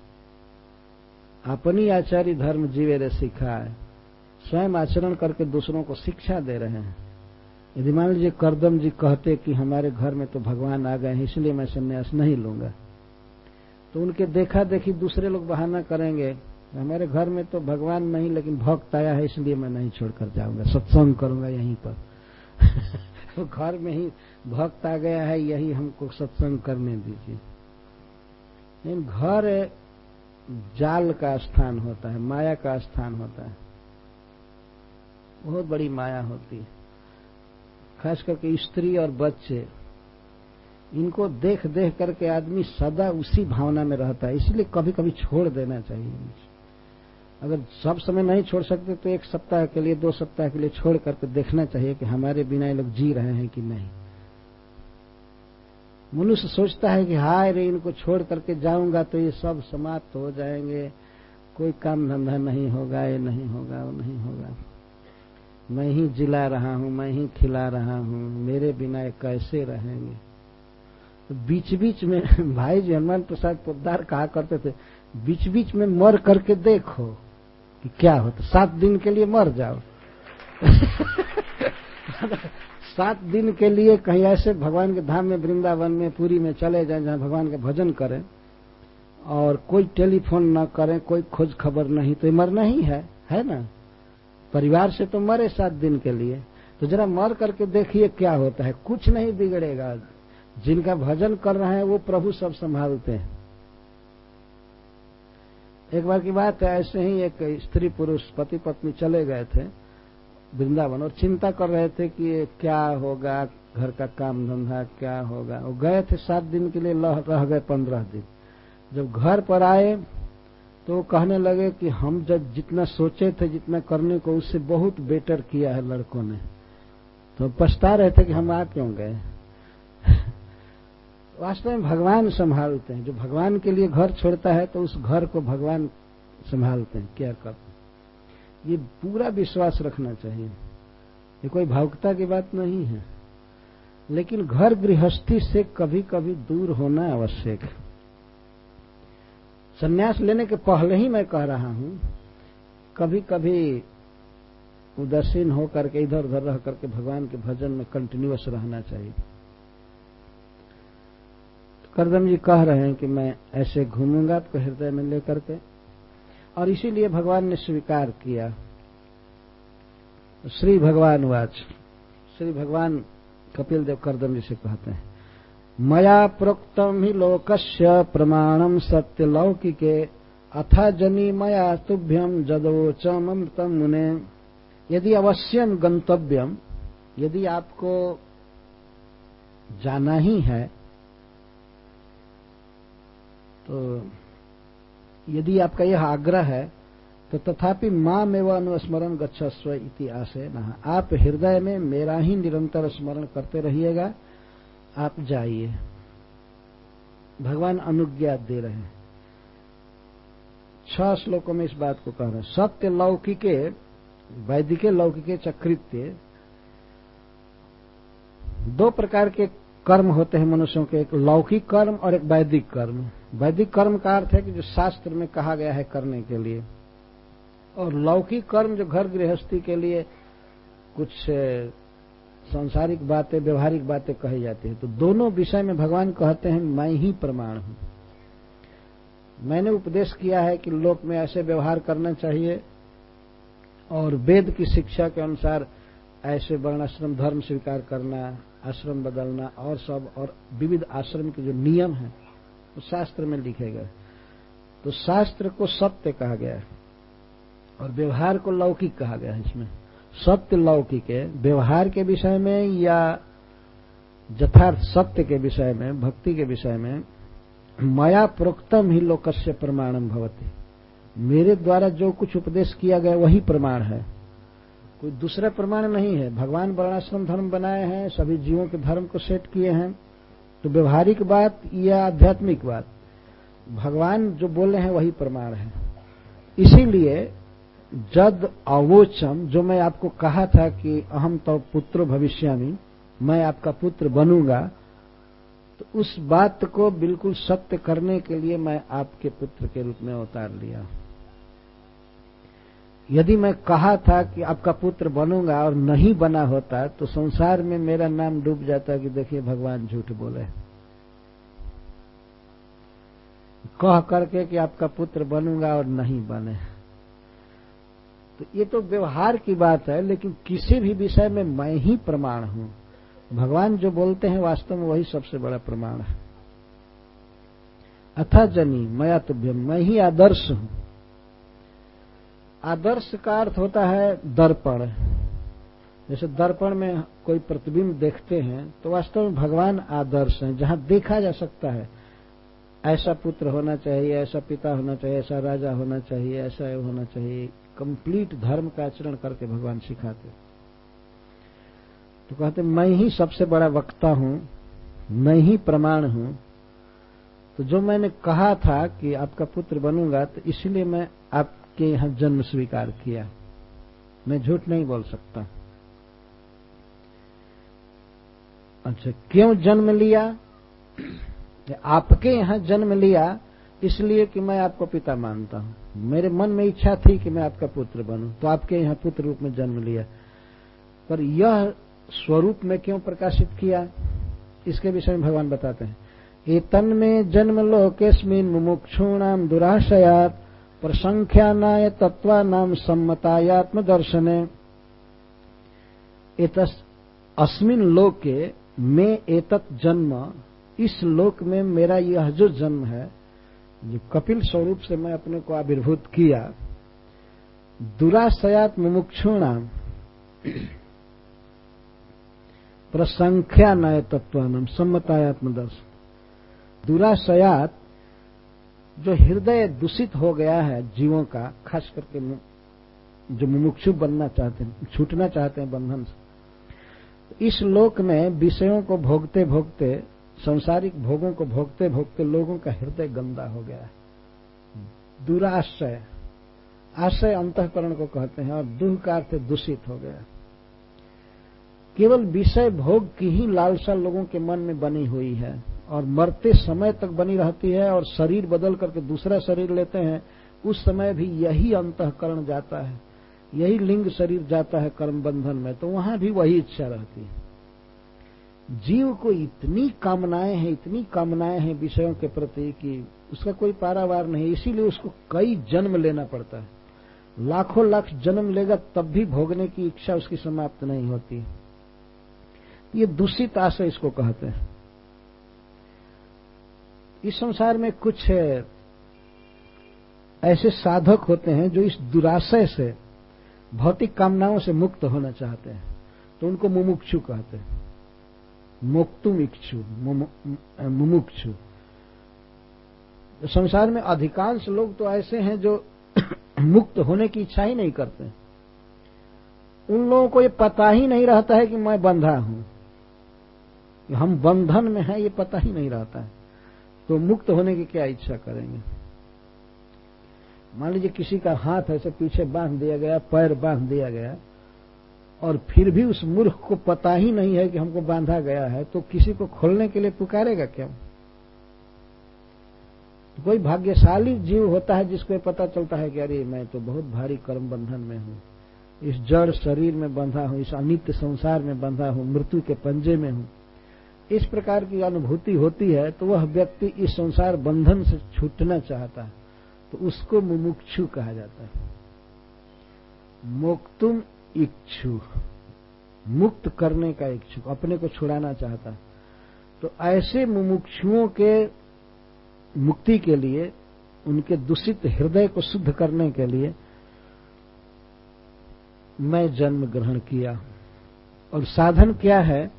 अपनी आचार्य धर्म जीवे रे सीखा है स्वयं आचरण करके दूसरों को शिक्षा दे रहे हैं। यदि मान लीजिए करदम जी कहते कि हमारे घर में तो भगवान आ गए हैं, इसलिए मैं संन्यास नहीं लूँगा। तो उनके देखा देखी दूसरे लोग बहाना करेंगे, हमारे घर में तो भगवान नहीं, लेकिन भक्त आया है, इसलिए मैं नहीं छोड़कर जाऊँगा। सत्संग करूँगा यहीं पर। तो घर में ही भक्त आ गया है, यही हमको सत्संग करने दीजिए। लेकिन घर जाल का स्थान होता है, माया का स्थान होता है। बहुत बड़ी माया होती है। खास करके स्त्री और बच्चे, इनको देख देख करके आदमी सदा उसी भावना में रहता है, इसलिए कभी कभी छोड़ देना चाहिए। अगर सब समय नहीं छोड़ सकते तो एक सप्ताह के लिए, दो सप्ताह के लिए छोड़ करके देखना चाहिए कि हमारे बिना ये लोग जी रहे हैं कि नहीं। मनुष्य सोचता है कि हाय रे, इनको छोड़ करके जाऊँगा तो ये सब समाप्त हो जाएँगे। कोई काम धंधा नहीं होगा, ये नहीं होगा, वो नहीं होगा। मैं ही जिला रहा हूँ, मैं ही खिला रहा हूँ, मेरे बिना ये कैसे रहेंगे? तो बीच बीच में, भाई जी हनुमान प्रसाद पोदार कहा करते थे? बीच बीच में मर करके देखो कि क्या होता। सात दिन के लिए मर जाओ। सात दिन के लिए कहीं ऐसे भगवान के धाम में, वृंदावन में, पूरी में चले जाएँ जहाँ भगवान का भजन करें और कोई टेलीफोन न करें, कोई खोज खबर नहीं तो मरना ही है है ना? परिवार से तो मरे सात दिन के लिए। तो जरा मर करके देखिए क्या होता है। कुछ नहीं बिगड़ेगा। जिनका भजन कर रहे हैं, वो प्रभु सब संभालते हैं। एक बार की बात है, ऐसे ही एक स्त्री पुरुष पति पत्नी चले गए थे। वृंदावन, और चिंता कर रहे थे कि क्या होगा, घर का काम धंधा क्या होगा। वो गए थे सात दिन के लिए रह गए पंद्रह दिन। जब घर पर आए तो कहने लगे कि हम जब जितना सोचे थे, जितना करने को, उससे बहुत बेटर किया है लड़कों ने। तो पछता रहे थे कि हम आ क्यों गए? वास्तव में भगवान संभालते हैं। जो भगवान के लिए घर छोड़ता है तो उस घर को भगवान संभालते हैं। क्या करते ये पूरा विश्वास रखना चाहिए। ये कोई भावुकता की बात नहीं है। लेकिन घर गृहस्थी से कभी कभी दूर होना आवश्यक है। संन्यास लेने के पहले ही मैं कह रहा हूँ कभी कभी उदासीन होकर के इधर उधर रह करके भगवान के भजन में कंटिन्यूस रहना चाहिए। करदम जी कह रहे हैं कि मैं ऐसे घूमूँगा आपको हृदय में लेकर के और इसीलिए भगवान ने स्वीकार किया। श्री भगवान वाच, श्री भगवान कपिल देव करदम जी से कहते हैं, मया प्रोक्तम ही लोकस्य प्रमाणम सत्य लौकिके अथा जनी मया तुभ्यम जदोचम अमृतम मुने। यदि अवश्यम गंतव्यम यदि आपको जाना ही है तो यदि आपका यह आग्रह है तो तथापि माँ मेवा अनुस्मरण गच्छस्व इति आशय न आप हृदय में मेरा ही निरंतर स्मरण करते रहिएगा, आप जाइए। भगवान अनुज्ञा दे रहे हैं। छह श्लोकों में इस बात को कह रहे हैं। सत्य लौकिके, वैदिके लौकिके चक्रित्य, दो प्रकार के कर्म होते हैं मनुष्यों के। एक लौकिक कर्म और एक वैदिक कर्म। वैदिक कर्म का अर्थ है कि जो शास्त्र में कहा गया है करने के लिए और लौकिक कर्म जो घर गृहस्थी के लिए कुछ सांसारिक बातें, व्यवहारिक बातें कही जाती है। तो दोनों विषय में भगवान कहते हैं, मैं ही प्रमाण हूँ। मैंने उपदेश किया है कि लोक में ऐसे व्यवहार करना चाहिए और वेद की शिक्षा के अनुसार ऐसे वर्णाश्रम, धर्म स्वीकार करना, आश्रम बदलना और सब, और विविध आश्रम के जो नियम है वो शास्त्र में लिखे गए तो शास्त्र को सत्य कहा गया है और व्यवहार को लौकिक कहा गया है इसमें। सत्य लौकिक है। व्यवहार के विषय में या यथार्थ सत्य के विषय में, भक्ति के विषय में मया प्रोक्तम ही लोकस्य प्रमाणम भवती। मेरे द्वारा जो कुछ उपदेश किया गया वही प्रमाण है। कोई दूसरा प्रमाण नहीं है। भगवान वर्णाश्रम धर्म बनाए हैं, सभी जीवों के धर्म को सेट किए हैं। तो व्यवहारिक बात या आध्यात्मिक बात, भगवान जो बोले हैं वही प्रमाण है। इसीलिए जद अवोचम, जो मैं आपको कहा था कि अहम तो पुत्र भविष्यामी, मैं आपका पुत्र बनूँगा तो उस बात को बिल्कुल सत्य करने के लिए मैं आपके पुत्र के रूप में अवतार लिया। यदि मैं कहा था कि आपका पुत्र बनूँगा और नहीं बना होता तो संसार में मेरा नाम डूब जाता कि देखिए भगवान झूठ बोले। कह करके कि आपका पुत्र बनूँगा और नहीं बने। तो ये तो व्यवहार की बात है, लेकिन किसी भी विषय में मैं ही प्रमाण हूँ। भगवान जो बोलते हैं वास्तव में वही सबसे बड़ा प्रमाण है। अथा जनी मया तुभ्य मैं ही आदर्श हूँ। आदर्श का अर्थ होता है दर्पण। जैसे दर्पण में कोई प्रतिबिंब देखते हैं तो वास्तव में भगवान आदर्श हैं, जहाँ देखा जा सकता है। ऐसा पुत्र होना चाहिए, ऐसा पिता होना चाहिए, ऐसा राजा होना चाहिए, ऐसा होना चाहिए। कंप्लीट धर्म का आचरण करके भगवान सिखाते। तो कहते, मैं ही सबसे बड़ा वक्ता हूँ, मैं ही प्रमाण हूँ। तो जो मैंने कहा था कि आपका पुत्र बनूँगा तो इसलिए मैं आपके यहाँ जन्म स्वीकार किया। मैं झूठ नहीं बोल सकता। अच्छा क्यों जन्म लिया? आपके यहाँ जन्म लिया इसलिए कि मैं आपको पिता मानता हूँ। मेरे मन में इच्छा थी कि मैं आपका पुत्र बनूं तो आपके यहाँ पुत्र रूप में जन्म लिया। पर यह स्वरूप में क्यों प्रकाशित किया? इसके विषय में भगवान बताते हैं। ये तन में जन्म लोकेस्मिन मुमुक्षुणाम दुराशयात प्रसंख्यानाय तत्वा नाम सम्मतायात्म दर्शने अस्मिन लोके में एतत् जन्म, इस लोक में मेरा यह जो जन्म है जो कपिल स्वरूप से मैं अपने को आविर्भूत किया। दुराशयात मुमुक्षुणाम प्रसंख्या नय तत्वानम सम्मतायात्म दर्शन दुराशयात जो हृदय दूषित हो गया है जीवों का, खास करके जो मुमुक्षु बनना चाहते हैं, छूटना चाहते हैं बंधन से। इस लोक में विषयों को भोगते भोगते, संसारिक भोगों को भोगते भोगते लोगों का हृदय गंदा हो गया है। दुराश्रय। आश्रय अंतकरण को कहते हैं और दुह का अर्थ दूषित हो गया केवल विषय भोग की ही लालसा लोगों के मन में बनी हुई है। और मरते समय तक बनी रहती है और शरीर बदल करके दूसरा शरीर लेते हैं, उस समय भी यही अंतकरण जाता है। यही लिंग शरीर जाता है कर्म बंधन में तो वहाँ भी वही इच्छा रहती है। जीव को इतनी कामनाएँ हैं, इतनी कामनाएँ हैं विषयों के प्रति कि उसका कोई पारावार नहीं, इसीलिए उसको कई जन्म लेना पड़ता है। लाखों लाख जन्म लेगा तब भी भोगने की इच्छा उसकी समाप्त नहीं होती। ये दूषित आशय इसको कहते हैं। इस संसार में कुछ ऐसे साधक होते हैं जो इस दुराशय से, भौतिक कामनाओं से मुक्त होना चाहते हैं। तो उनको मुमुक्षु कहते हैं। मुक्तुम इच्छु मुमुक्षु। संसार में अधिकांश लोग तो ऐसे हैं जो मुक्त होने की इच्छा ही नहीं करते। उन लोगों को ये पता ही नहीं रहता है कि मैं बंधा हूँ। हम बंधन में हैं, ये पता ही नहीं रहता है। तो मुक्त होने की क्या इच्छा करेंगे? मान लीजिए किसी का हाथ ऐसे पीछे बाँध दिया गया, पैर बाँध दिया गया, और फिर भी उस मूर्ख को पता ही नहीं है कि हमको बांधा गया है तो किसी को खोलने के लिए पुकारेगा क्या? तो कोई भाग्यशाली जीव होता है जिसको पता चलता है कि अरे मैं तो बहुत भारी कर्म बंधन में हूँ। इस जड़ शरीर में बंधा हूँ, इस अनित्य संसार में बंधा हूँ, मृत्यु के पंजे में हूँ। इस प्रकार की अनुभूति होती है तो वह व्यक्ति इस संसार बंधन से छूटना चाहता है तो उसको मुमुक्षु कहा जाता है। मुक्तुम इच्छु, मुक्त करने का इच्छुक, अपने को छुड़ाना चाहता है। तो ऐसे मुमुक्षुओं के मुक्ति के लिए, उनके दूषित हृदय को शुद्ध करने के लिए, मैं जन्म ग्रहण किया और साधन क्या है?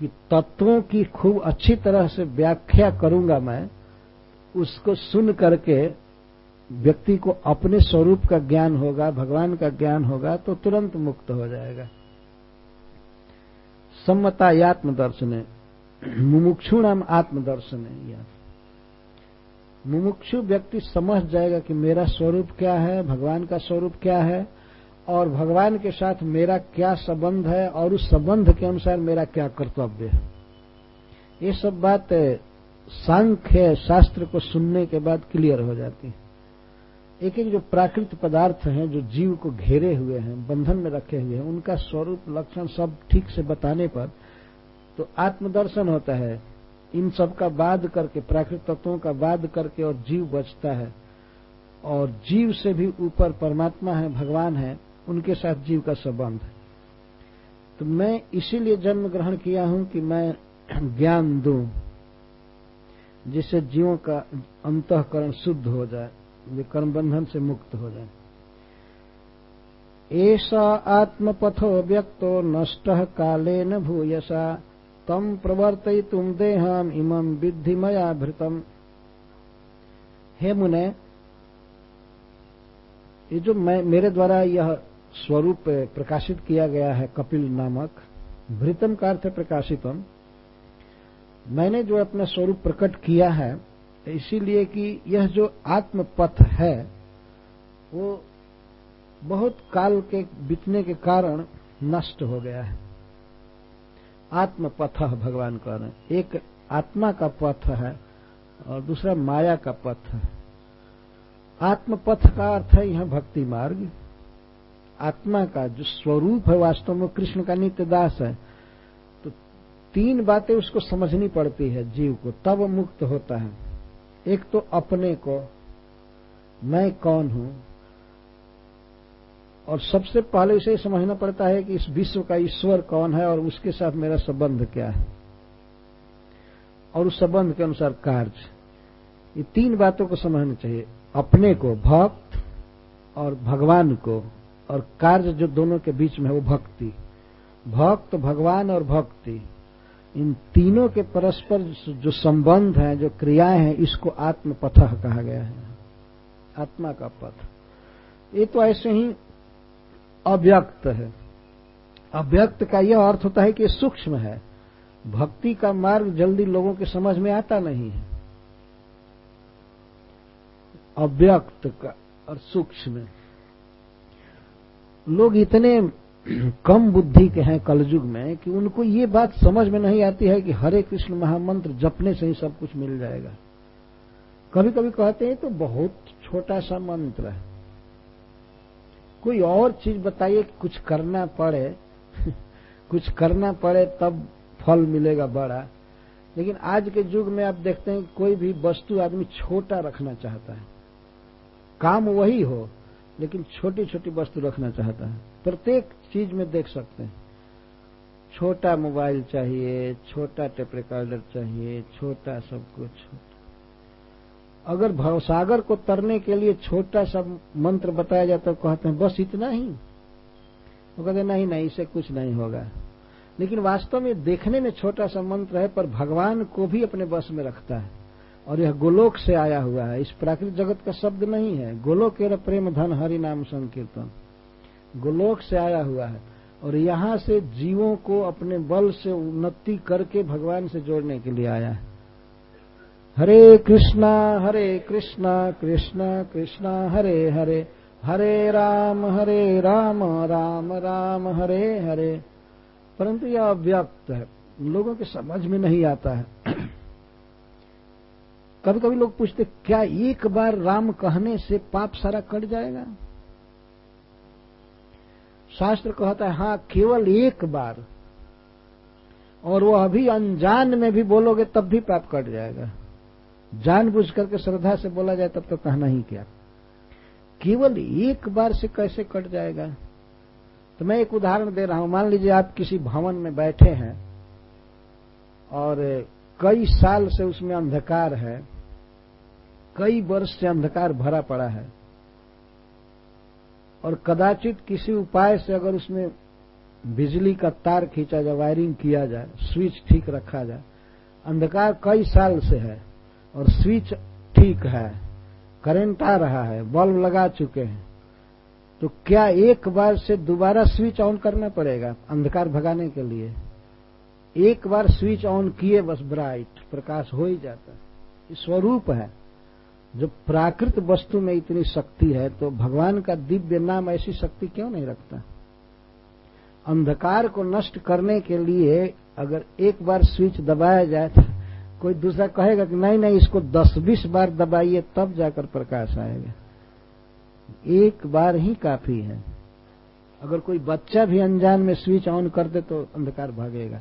कि तत्वों की खूब अच्छी तरह से व्याख्या करूँगा मैं, उसको सुन करके व्यक्ति को अपने स्वरूप का ज्ञान होगा, भगवान का ज्ञान होगा तो तुरंत मुक्त हो जाएगा। सम्मतायात्म दर्शन मुमुक्षु नाम आत्मदर्शन है मुमुक्षु व्यक्ति समझ जाएगा कि मेरा स्वरूप क्या है, भगवान का स्वरूप क्या है और भगवान के साथ मेरा क्या संबंध है और उस संबंध के अनुसार मेरा क्या कर्तव्य है? ये सब बात सांख्य शास्त्र को सुनने के बाद क्लियर हो जाती है। एक एक जो प्राकृत पदार्थ हैं, जो जीव को घेरे हुए हैं, बंधन में रखे हुए हैं, उनका स्वरूप, लक्षण सब ठीक से बताने पर तो आत्मदर्शन होता है। इन सब का बाद करके प्राकृतिक तत्वों का बाद करके और जीव बचता है। और जीव से भी ऊपर परमात्मा है, भगवान है उनके साथ जीव का संबंध है। तो मैं इसीलिए जन्म ग्रहण किया हूँ कि मैं ज्ञान दूँ, जिससे जीवों का अंतकरण शुद्ध हो जाए वे कर्म बंधन से मुक्त हो जाए। ऐसा आत्मपथो व्यक्तो नष्ट काले न भूयसा, तम प्रवर्त तुम देहम इमं विद्धि मया भृतम। हे मुने, ये जो मैं, मेरे द्वारा यह स्वरूप प्रकाशित किया गया है कपिल नामक, भृतम का अर्थ प्रकाशितम। मैंने जो अपना स्वरूप प्रकट किया है, इसीलिए कि यह जो आत्म पथ है, वो बहुत काल के बीतने के कारण नष्ट हो गया है। आत्म पथ भगवान कह रहे एक आत्मा का पथ है और दूसरा माया का पथ है। आत्म पथ का अर्थ है यह भक्ति मार्ग। आत्मा का, जो स्वरूप है वास्तव में कृष्ण का नित्य दास है तो तीन बातें उसको समझनी पड़ती है जीव को, तब मुक्त होता है। एक तो अपने को, मैं कौन हूँ? और सबसे पहले इसे समझना पड़ता है कि इस विश्व का ईश्वर कौन है और उसके साथ मेरा संबंध क्या है। और उस संबंध के अनुसार कार्य। ये तीन बातों को समझना चाहिए। अपने को, भक्त और भगवान को। और कार्य जो दोनों के बीच में है, वो भक्ति। भक्त, भगवान और भक्ति। इन तीनों के परस्पर जो संबंध है, जो क्रियाएँ हैं, इसको आत्म पथ कहा गया है। आत्मा का पथ। ये तो ऐसे ही अव्यक्त है। अव्यक्त का यह अर्थ होता है कि सूक्ष्म है। भक्ति का मार्ग जल्दी लोगों के समझ में आता नहीं है। अव्यक्त का और सूक्ष्म। लोग इतने कम बुद्धि के हैं कलयुग में कि उनको ये बात समझ में नहीं आती है कि हरे कृष्ण महामंत्र जपने से ही सब कुछ मिल जाएगा। कभी कभी कहते हैं तो बहुत छोटा सा मंत्र है। कोई और चीज़ बताइए, कुछ करना पड़े, कुछ करना पड़े तब फल मिलेगा बड़ा। लेकिन आज के युग में आप देखते हैं, कोई भी वस्तु आदमी छोटा रखना चाहता है। काम वही हो। लेकिन छोटी छोटी वस्तु रखना चाहता है। प्रत्येक चीज़ में देख सकते हैं। छोटा मोबाइल चाहिए, छोटा टेप रिकॉर्डर चाहिए, छोटा सब कुछ। अगर भवसागर को तरने के लिए छोटा सा मंत्र बताया जाता है, कहते हैं, बस इतना ही। वो कहते नहीं नहीं, इसे कुछ नहीं होगा। लेकिन वास्तव में देखने में छोटा सा मंत्र है, पर भगवान को भी अपने बस में रखता है। और यह गोलोक से आया हुआ है। इस प्राकृतिक जगत का शब्द नहीं है। गोलोक प्रेम धन हरि नाम संकीर्तन। गोलोक से आया हुआ है। और यहाँ से जीवों को अपने बल से उन्नति करके भगवान से जोड़ने के लिए आया है। हरे कृष्णा हरे कृष्णा कृष्णा कृष्णा, हरे हरे। हरे राम हरे राम राम राम, हरे हरे। परंतु यह अव्यक्त है। लोगों के समझ में नहीं आता है। कभी कभी लोग पूछते, क्या एक बार राम कहने से पाप सारा कट जाएगा? शास्त्र कहता है हाँ केवल एक बार। और वो अभी अनजान में भी बोलोगे, तब भी पाप कट जाएगा। जानबूझ करके श्रद्धा से बोला जाए, तब तो कहना ही क्या। केवल एक बार से कैसे कट जाएगा? तो मैं एक उदाहरण दे रहा हूँ। मान लीजिए आप किसी भवन में बैठे हैं और कई साल से उसमें अंधकार है। कई वर्ष से अंधकार भरा पड़ा है। और कदाचित किसी उपाय से अगर उसमें बिजली का तार खींचा जाए, वायरिंग किया जाए, स्विच ठीक रखा जाए, अंधकार कई साल से है और स्विच ठीक है, करंट आ रहा है, बल्ब लगा चुके हैं तो क्या एक बार से दोबारा स्विच ऑन करना पड़ेगा अंधकार भगाने के लिए? एक बार स्विच ऑन किए बस ब्राइट, प्रकाश हो ही जाता है। स्वरूप है। जो प्राकृत वस्तु में इतनी शक्ति है तो भगवान का दिव्य नाम ऐसी शक्ति क्यों नहीं रखता? अंधकार को नष्ट करने के लिए अगर एक बार स्विच दबाया जाए तो कोई दूसरा कहेगा कि नहीं नहीं, इसको दस बीस बार दबाइए, तब जाकर प्रकाश आएगा। एक बार ही काफ़ी है। अगर कोई बच्चा भी अनजान में स्विच ऑन कर दे तो अंधकार भागेगा।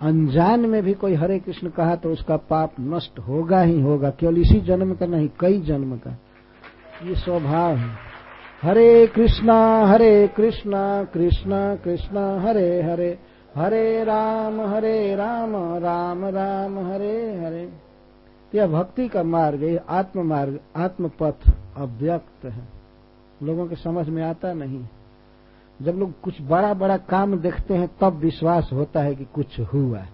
अनजान में भी कोई हरे कृष्ण कहा तो उसका पाप नष्ट होगा ही होगा, केवल इसी जन्म का नहीं, कई जन्म का। ये स्वभाव है। हरे कृष्णा हरे कृष्णा कृष्णा कृष्णा, हरे हरे हरे राम हरे राम राम राम, हरे हरे। यह भक्ति का मार्ग ये आत्म मार्ग आत्म पथ अव्यक्त है। लोगों के समझ में आता नहीं। जब लोग कुछ बड़ा बड़ा काम देखते हैं, तब विश्वास होता है कि कुछ हुआ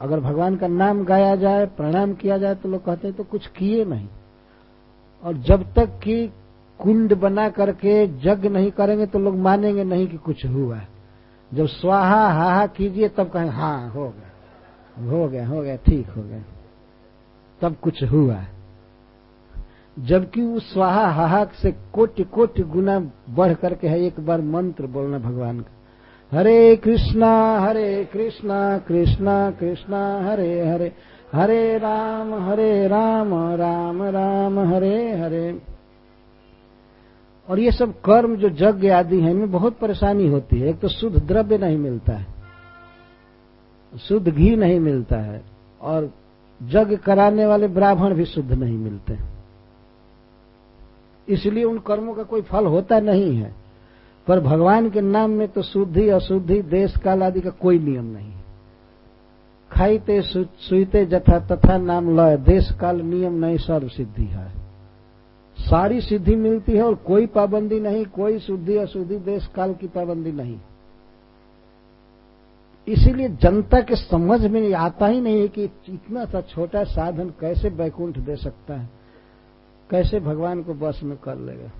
अगर भगवान का नाम गाया जाए, प्रणाम किया जाए तो लोग कहते हैं तो कुछ किए नहीं। और जब तक कि कुंड बना करके जग नहीं करेंगे तो लोग मानेंगे नहीं कि कुछ हुआ जब स्वाहा, हाहा कीजिए, तब कहें हाँ हो गया हो गया हो गया, ठीक हो गया। तब कुछ हुआ है। जबकि उस स्वाहा हाहाक से कोटि कोटि गुना बढ़ करके है, एक बार मंत्र बोलना भगवान का। हरे कृष्णा हरे कृष्णा कृष्णा कृष्णा, हरे हरे हरे राम हरे राम राम राम, हरे हरे। और ये सब कर्म जो यज्ञ आदि है, इनमें बहुत परेशानी होती है। एक तो शुद्ध द्रव्य नहीं मिलता है, शुद्ध घी नहीं मिलता है, और यज्ञ कराने वाले ब्राह्मण भी शुद्ध नहीं मिलते। हैं इसलिए उन कर्मों का कोई फल होता नहीं है। पर भगवान के नाम में तो शुद्धि, अशुद्धि, देश, काल आदि का कोई नियम नहीं खाईते सुईते जथा, तथा, नाम लय, देश, काल, नियम नहीं सर्व सिद्धि है। सारी सिद्धि मिलती है और कोई पाबंदी नहीं, कोई शुद्धि, अशुद्धि, देश, काल की पाबंदी नहीं। इसीलिए जनता के समझ में आता ही नहीं है कि इतना सा छोटा साधन कैसे बैकुंठ दे सकता है। कैसे भगवान को बस में कर लेगा?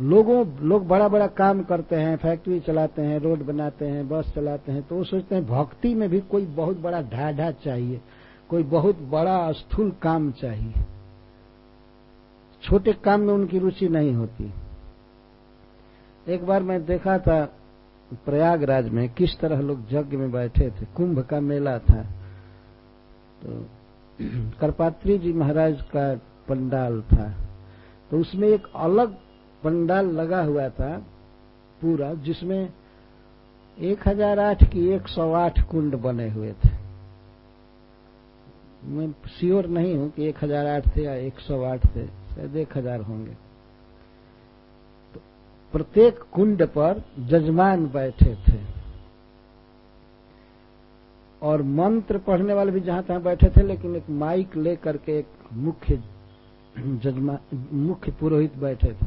लोगों, लोग बड़ा बड़ा काम करते हैं, फैक्ट्री चलाते हैं, रोड बनाते हैं, बस चलाते हैं तो वो सोचते हैं भक्ति में भी कोई बहुत बड़ा ढाढ़ा चाहिए, कोई बहुत बड़ा स्थूल काम चाहिए। छोटे काम में उनकी रुचि नहीं होती। एक बार मैं देखा था प्रयागराज में किस तरह लोग यज्ञ में बैठे थे। कुंभ का मेला था। तो करपात्री जी महाराज का पंडाल था। तो उसमें एक अलग पंडाल लगा हुआ था, पूरा, जिसमें एक हज़ार आठ की एक सौ आठ कुंड बने हुए थे। मैं श्योर नहीं हूँ कि एक हज़ार आठ थे या एक सौ आठ थे, शायद एक हज़ार होंगे। तो प्रत्येक कुंड पर जजमान बैठे थे। और मंत्र पढ़ने वाले भी जहाँ तहां बैठे थे, लेकिन एक माइक लेकर के एक मुख्य जजमा मुख्य पुरोहित बैठे थे।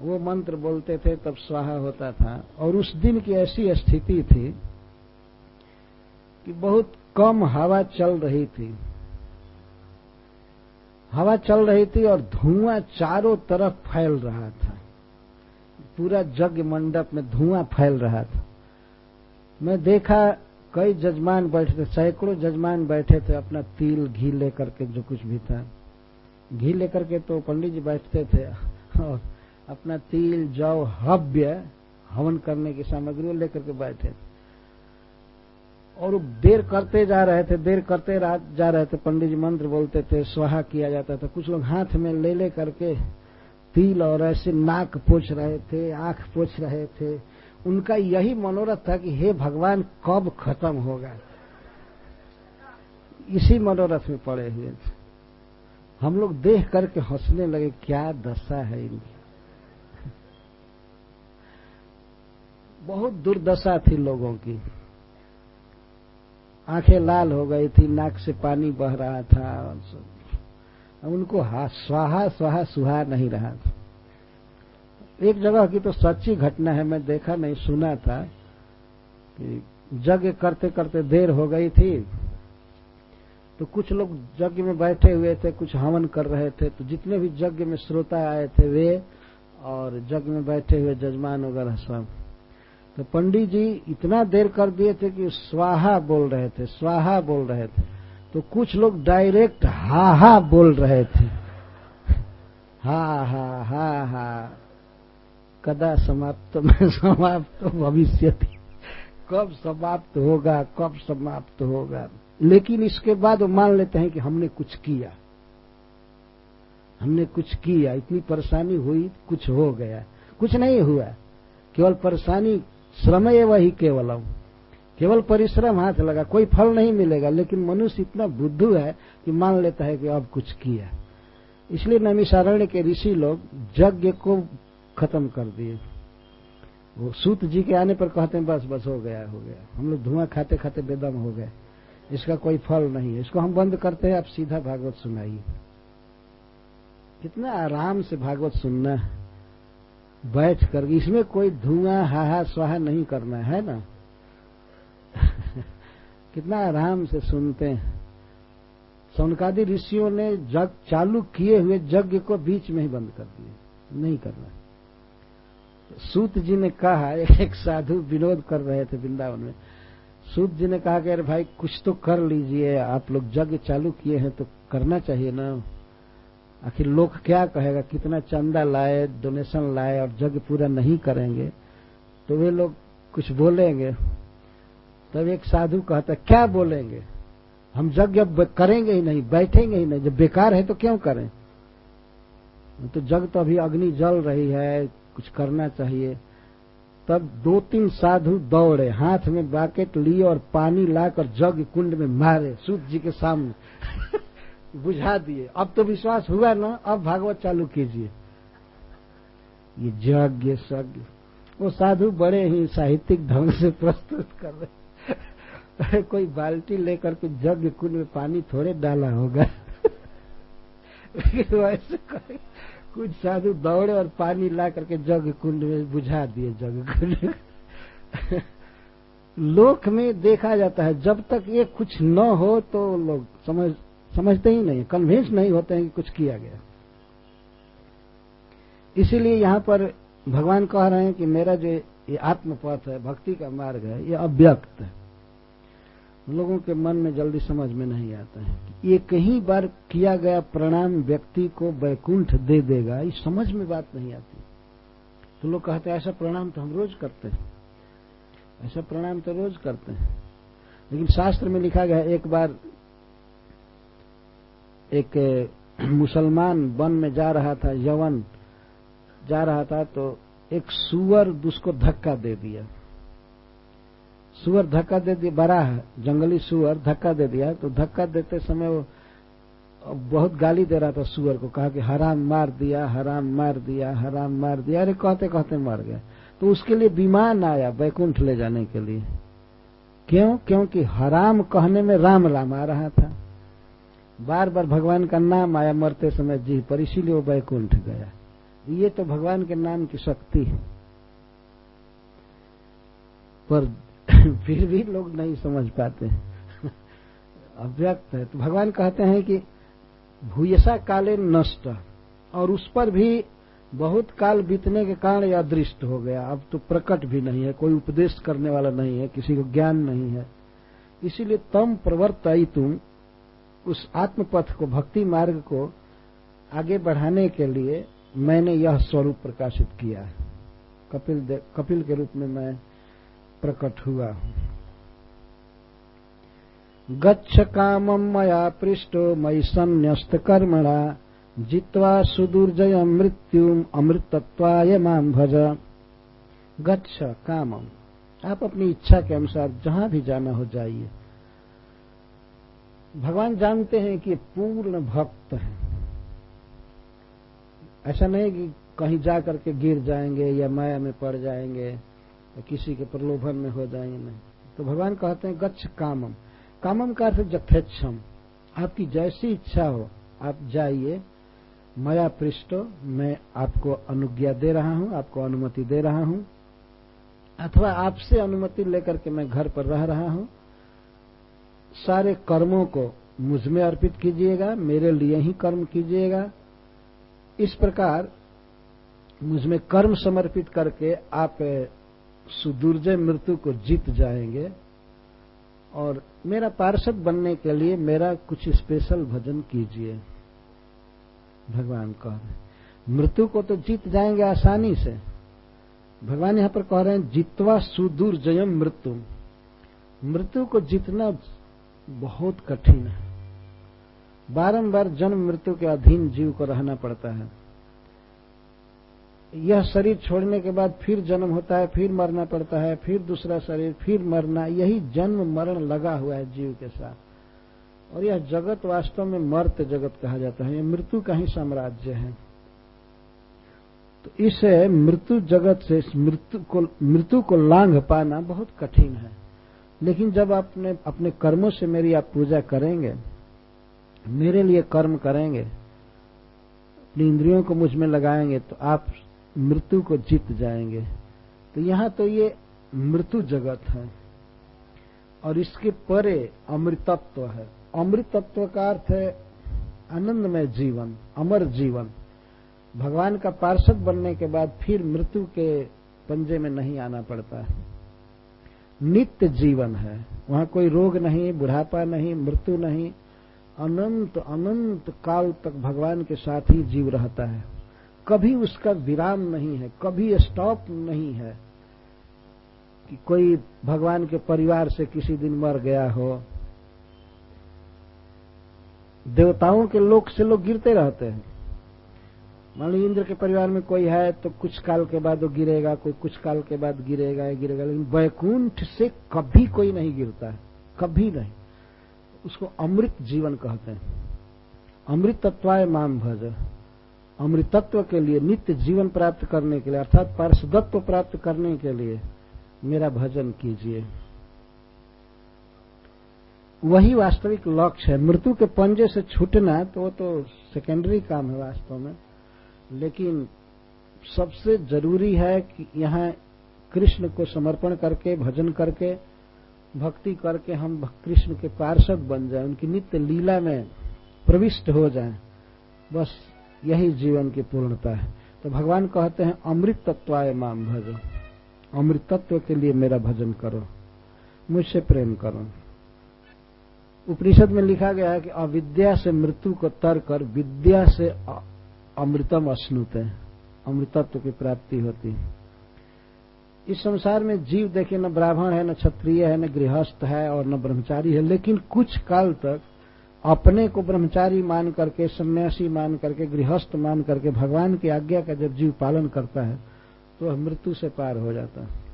वो मंत्र बोलते थे, तब स्वाहा होता था। और उस दिन की ऐसी स्थिति थी कि बहुत कम हवा चल रही थी। हवा चल रही थी और धुआँ चारों तरफ़ फैल रहा था। पूरा यज्ञ मंडप में धुआँ फैल रहा था। मैं देखा, कई जजमान बैठे थे, सैकड़ों जजमान बैठे थे, अपना तिल, घी लेकर के, जो कुछ भी था। घी लेकर के तो पंडित जी बैठते थे। और अपना तिल, जौ, हव्य हवन करने की सामग्री लेकर के बैठे। और देर करते जा रहे थे, देर करते जा रहे थे। पंडित जी मंत्र बोलते थे, स्वाहा किया जाता था। कुछ लोग हाथ में ले ले करके तिल और ऐसे नाक पोछ रहे थे, आँख पोछ रहे थे। उनका यही मनोरथ था कि हे भगवान, कब खत्म होगा? इसी मनोरथ में पड़े हुए थे। हम लोग देख करके हंसने लगे, क्या दशा है इनकी? बहुत दुर्दशा थी लोगों की। आँखें लाल हो गई थी, नाक से पानी बह रहा था उनको स्वाहा स्वाहा, सुहा नहीं रहा था। एक जगह की तो सच्ची घटना है, मैं देखा नहीं, सुना था कि जग करते करते देर हो गई थी। तो कुछ लोग यज्ञ में बैठे हुए थे, कुछ हवन कर रहे थे तो जितने भी यज्ञ में श्रोता आए थे वे और यज्ञ में बैठे हुए जजमान वगैरह सब। तो पंडित जी इतना देर कर दिए थे कि स्वाहा बोल रहे थे, स्वाहा बोल रहे थे। तो कुछ लोग डायरेक्ट हा हा बोल रहे थे। हा हा हा हा। कदा समाप्त, में समाप्त भविष्य कब समाप्त होगा, कब समाप्त होगा? लेकिन इसके बाद वो मान लेते हैं कि हमने कुछ किया। हमने कुछ किया। इतनी परेशानी हुई, कुछ हो गया। कुछ नहीं हुआ। केवल परेशानी श्रम वही केवलम केवल परिश्रम हाथ लगा, कोई फल नहीं मिलेगा। लेकिन मनुष्य इतना बुद्धू है कि मान लेता है कि अब कुछ किया। इसलिए नैमिषारण्य के ऋषि लोग यज्ञ को खत्म कर दिए। वो सूत जी के आने पर कहते हैं, बस बस, हो गया हो गया। हम लोग धुआँ खाते खाते बेदम हो गए। इसका कोई फल नहीं है। इसको हम बंद करते हैं आप सीधा भागवत सुनाइए। कितना आराम से भागवत सुनना है। बैठ कर इसमें कोई धुआँ, हाहा, स्वाहा नहीं करना, है ना? कितना आराम से सुनते हैं। सौनकादि ऋषियों ने जग चालू किए हुए यज्ञ को बीच में ही बंद कर दिए। नहीं करना। सूत जी ने कहा, एक साधु विनोद कर रहे थे वृंदावन में सूत जी ने कहा कि अरे भाई, कुछ तो कर लीजिए, आप लोग यज्ञ चालू किए हैं तो करना चाहिए ना। आखिर लोग क्या कहेगा, कितना चंदा लाए डोनेशन लाए और यज्ञ पूरा नहीं करेंगे। तो वे लोग कुछ बोलेंगे। तब एक साधु कहता, क्या बोलेंगे? हम यज्ञ करेंगे ही नहीं, बैठेंगे ही नहीं, जब बेकार है तो क्यों करें? तो जग तो अभी अग्नि जल रही है, कुछ करना चाहिए। तब दो तीन साधु दौड़े, हाथ में बाकेट लिए और पानी लाकर जग कुंड में मारे सूत जी के सामने। बुझा दिए। अब तो विश्वास हुआ ना, अब भागवत चालू कीजिए। ये यज्ञ सज्ञ वो साधु बड़े ही साहित्यिक ढंग से प्रस्तुत कर रहे कोई बाल्टी लेकर के जग कुंड में पानी थोड़े डाला होगा। वैसे कुछ साधु दौड़े और पानी ला करके जग कुंड में बुझा दिए, जग कुंड। लोक में देखा जाता है, जब तक ये कुछ न हो तो लोग समझ, समझते ही नहीं कन्विंस नहीं होते हैं कि कुछ किया गया। इसीलिए यहाँ पर भगवान कह रहे हैं कि मेरा जो ये आत्मपथ है, भक्ति का मार्ग है, ये अव्यक्त है। लोगों के मन में जल्दी समझ में नहीं आता है ये कहीं बार किया गया प्रणाम व्यक्ति को वैकुंठ दे देगा, ये समझ में बात नहीं आती। तो लोग कहते हैं, ऐसा प्रणाम तो हम रोज करते हैं। ऐसा प्रणाम तो रोज करते हैं। लेकिन शास्त्र में लिखा गया एक बार एक मुसलमान वन में जा रहा था, यवन जा रहा था तो एक सुअर उसको धक्का दे दिया। सुअर धक्का दे दिया, बड़ा है, जंगली सुअर धक्का दे दिया तो धक्का देते समय वो बहुत गाली दे रहा था सुअर को, कहा कि हराम मार दिया हराम मार दिया हराम मार दिया, अरे कहते कहते मर गया। तो उसके लिए विमान आया बैकुंठ ले जाने के लिए। क्यों? क्योंकि हराम कहने में राम राम आ रहा था। बार बार भगवान का नाम आया मरते समय, जी, पर इसीलिए वो बैकुंठ गया। ये तो भगवान के नाम की शक्ति है। पर फिर भी लोग नहीं समझ पाते अव्यक्त है। तो भगवान कहते हैं कि भूयसा काले नष्ट, और उस पर भी बहुत काल बीतने के कारण यह अदृष्ट हो गया। अब तो प्रकट भी नहीं है, कोई उपदेश करने वाला नहीं है, किसी को ज्ञान नहीं है। इसीलिए तम प्रवर्त तुम उस आत्मपथ को, भक्ति मार्ग को आगे बढ़ाने के लिए मैंने यह स्वरूप प्रकाशित किया है। कपिल कपिल के रूप में मैं प्रकट हुआ। हूँ गच्छ कामम मया पृष्ठो मई संन्यस्त कर्मणा, जित्वा सुदुर्जय मृत्यु अमृतत्वाय माम भज। गच्छ कामम आप अपनी इच्छा के अनुसार जहाँ भी जाना हो जाइए। भगवान जानते हैं कि पूर्ण भक्त है। ऐसा नहीं कि कहीं जा करके गिर जाएँगे या माया में पड़ जाएँगे। किसी के प्रलोभन में हो जाए नहीं। तो भगवान कहते हैं, गच्छ कामम। कामम का अर्थ जथेच्छम। आपकी जैसी इच्छा हो, आप जाइए। मया पृष्ठो मैं आपको अनुज्ञा दे रहा हूँ, आपको अनुमति दे रहा हूँ। अथवा आपसे अनुमति लेकर के मैं घर पर रह रहा हूँ। सारे कर्मों को मुझमें अर्पित कीजिएगा, मेरे लिए ही कर्म कीजिएगा। इस प्रकार मुझमें कर्म समर्पित करके आप सुदुर्जय मृत्यु को जीत जाएँगे। और मेरा पार्षद बनने के लिए मेरा कुछ स्पेशल भजन कीजिए। भगवान कह रहे मृत्यु को तो जीत जाएँगे आसानी से। भगवान यहाँ पर कह रहे हैं, जितवा सुदुर्जयम मृत्यु। मृत्यु को जीतना बहुत कठिन है। बारंबार जन्म मृत्यु के अधीन जीव को रहना पड़ता है। यह शरीर छोड़ने के बाद फिर जन्म होता है, फिर मरना पड़ता है, फिर दूसरा शरीर, फिर मरना, यही जन्म मरण लगा हुआ है जीव के साथ। और यह जगत वास्तव में मर्त जगत कहा जाता है, यह मृत्यु का ही साम्राज्य है। तो इस मृत्यु जगत से मृत्यु को मृत्यु को लांघ पाना बहुत कठिन है। लेकिन जब आपने अपने कर्मों से मेरी आप पूजा करेंगे, मेरे लिए कर्म करेंगे, अपनी इंद्रियों को मुझमें लगाएँगे तो आप मृत्यु को जीत जाएँगे। तो यहाँ तो ये मृत्यु जगत है। और इसके परे अमृतत्व है। अमृतत्व का अर्थ है आनंदमय जीवन, अमर जीवन। भगवान का पार्षद बनने के बाद फिर मृत्यु के पंजे में नहीं आना पड़ता है। नित्य जीवन है। वहाँ कोई रोग नहीं, बुढ़ापा नहीं, मृत्यु नहीं। अनंत अनंत काल तक भगवान के साथ ही जीव रहता है। कभी उसका विराम नहीं है, कभी स्टॉप नहीं है कि कोई भगवान के परिवार से किसी दिन मर गया हो। देवताओं के लोक से लोग गिरते रहते हैं। मान लो इंद्र के परिवार में कोई है तो कुछ काल के बाद वो गिरेगा, कोई कुछ काल के बाद गिरेगा गिरेगा, लेकिन वैकुंठ से कभी कोई नहीं गिरता है, कभी नहीं। उसको अमृत जीवन कहते हैं। अमृत तत्वाय माम भज। अमृतत्व के लिए, नित्य जीवन प्राप्त करने के लिए, अर्थात पार्षदत्व प्राप्त करने के लिए मेरा भजन कीजिए। वही वास्तविक लक्ष्य है। मृत्यु के पंजे से छूटना तो वो तो सेकेंडरी काम है वास्तव में। लेकिन सबसे ज़रूरी है कि यहाँ कृष्ण को समर्पण करके, भजन करके, भक्ति करके हम कृष्ण के पार्षद बन जाए, उनकी नित्य लीला में प्रविष्ट हो जाए। बस यही जीवन की पूर्णता है। तो भगवान कहते हैं, अमृत तत्वाय माम भजो। अमृत तत्व के लिए मेरा भजन करो। मुझसे प्रेम करो। उपनिषद में लिखा गया है कि अविद्या से मृत्यु को तर कर विद्या से अमृतम अश्नुत है। अमृतत्व की प्राप्ति होती है। इस संसार में जीव देखिए, न ब्राह्मण है, न क्षत्रिय है, न गृहस्थ है और न ब्रह्मचारी है, लेकिन कुछ काल तक अपने को ब्रह्मचारी मान करके, सन्यासी मान करके, गृहस्थ मान करके, भगवान की आज्ञा का जब जीव पालन करता है तो वह मृत्यु से पार हो जाता है।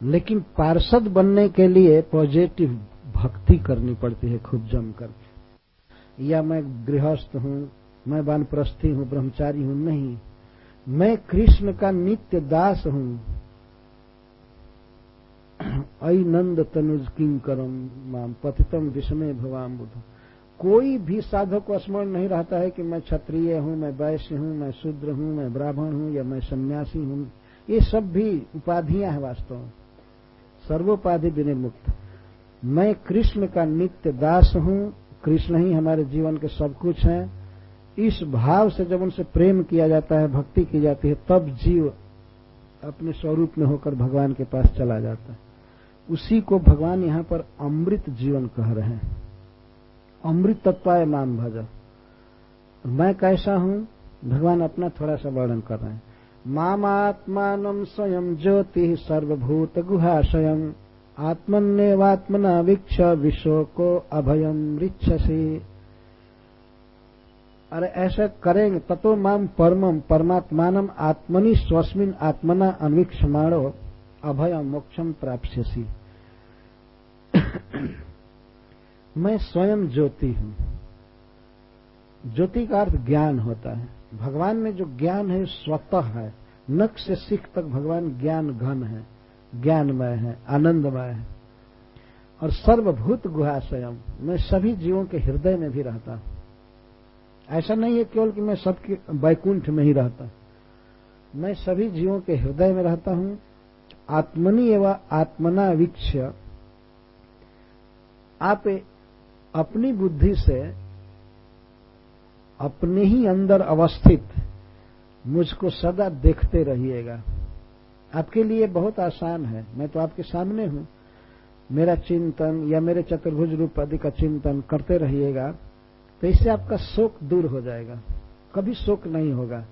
लेकिन पार्षद बनने के लिए पॉजिटिव भक्ति करनी पड़ती है, खूब जम कर या मैं गृहस्थ हूँ, मैं वानप्रस्थी हूँ, ब्रह्मचारी हूँ, नहीं। मैं कृष्ण का नित्य दास हूँ अई नंद तनुज किंग करम माम पतितम विषमय भवाम बुध। कोई भी साधक को स्मरण नहीं रहता है कि मैं क्षत्रिय हूँ, मैं वैश्य हूँ, मैं शूद्र हूँ, मैं ब्राह्मण हूँ या मैं सन्यासी हूँ। ये सब भी उपाधियाँ हैं वास्तव में। सर्वोपाधि विनिर्मुक्त। मैं कृष्ण का नित्य दास हूँ, कृष्ण ही हमारे जीवन के सब कुछ हैं। इस भाव से जब उनसे प्रेम किया जाता है, भक्ति की जाती है, तब जीव अपने स्वरूप में होकर भगवान के पास चला जाता है। उसी को भगवान यहाँ पर अमृत जीवन कह रहे हैं। अमृत तत्वाय नाम भज। मैं कैसा हूँ? भगवान अपना थोड़ा सा वर्णन कर रहे हैं। मामात्मान स्वयं ज्योति सर्वभूत गुहाशयम आत्मन्यवात्मना वीक्ष विश्व को अभयम ऋक्षसी अरे ऐसा करेंगे तत्व माम परमम परमात्मान आत्मनि स्वस्मिन आत्मना अन्वीक्षमाणो। अभय मोक्षम प्राप्यसी मैं स्वयं ज्योति हूँ। ज्योति का अर्थ ज्ञान होता है। भगवान में जो ज्ञान है, स्वतः है। नख से सिख तक भगवान ज्ञान घन है। ज्ञानमय है, आनंदमय है। और सर्वभूत गुहा स्वयं मैं सभी जीवों के हृदय में भी रहता हूँ। ऐसा नहीं है केवल कि मैं सबके वैकुंठ में ही रहता मैं सभी जीवों के हृदय में रहता हूँ। आत्मनि एवं आत्मना वीक्ष आप अपनी बुद्धि से अपने ही अंदर अवस्थित मुझको सदा देखते रहिएगा। आपके लिए बहुत आसान है। मैं तो आपके सामने हूँ। मेरा चिंतन या मेरे चतुर्भुज रूप आदि का चिंतन करते रहिएगा तो इससे आपका शोक दूर हो जाएगा। कभी शोक नहीं होगा।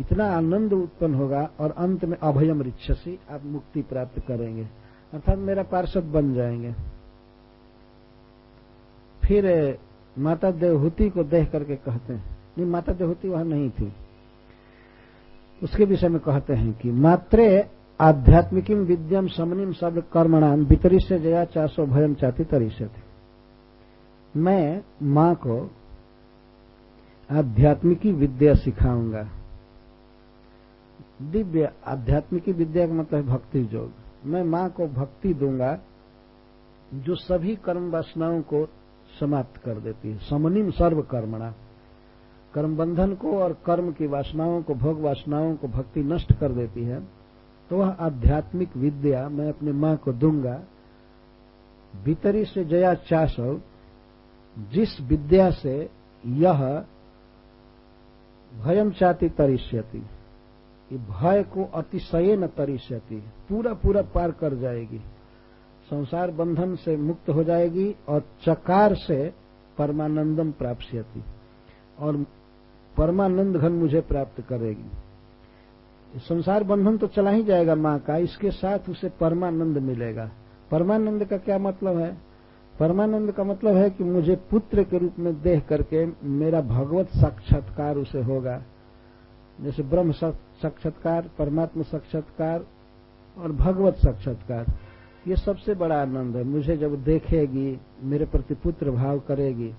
इतना आनंद उत्पन्न होगा और अंत में अभयम रिक्षसी आप मुक्ति प्राप्त करेंगे। अर्थात मेरा पार्षद बन जाएँगे। फिर माता देवहूति को देख करके कहते हैं। नहीं, माता देवहूति वहाँ नहीं थी। उसके विषय में कहते हैं कि, मात्रे आध्यात्मिकीम विद्यम समनिम शब्द कर्मणाम वितरी से जया चासो भयम चाती तरी से थे मैं माँ को आध्यात्मिकी विद्या सिखाऊँगा। दिव्य आध्यात्मिकी विद्या का मतलब भक्ति योग। मैं माँ को भक्ति दूँगा, जो सभी कर्म वासनाओं को समाप्त कर देती है। समनिम सर्व कर्मणा कर्म बंधन को और कर्म की वासनाओं को, भोग वासनाओं को भक्ति नष्ट कर देती है। तो वह आध्यात्मिक विद्या मैं अपने माँ को दूँगा। भीतरी से जया चाशव जिस विद्या से यह भयम चाती तरिष्यति। भय को अतिशय न तरिष्यति पूरा पूरा पार कर जाएगी। संसार बंधन से मुक्त हो जाएगी और चकार से परमानंदम प्राप्त और परमानंद घन मुझे प्राप्त करेगी। संसार बंधन तो चला ही जाएगा माँ का, इसके साथ उसे परमानंद मिलेगा। परमानंद का क्या मतलब है? परमानंद का मतलब है कि मुझे पुत्र के रूप में देह करके मेरा भगवत साक्षात्कार उसे होगा। जैसे ब्रह्म साक्षात्कार, परमात्मा साक्षात्कार और भगवत साक्षात्कार, ये सबसे बड़ा आनंद है। मुझे जब देखेगी, मेरे प्रति पुत्र भाव करेगी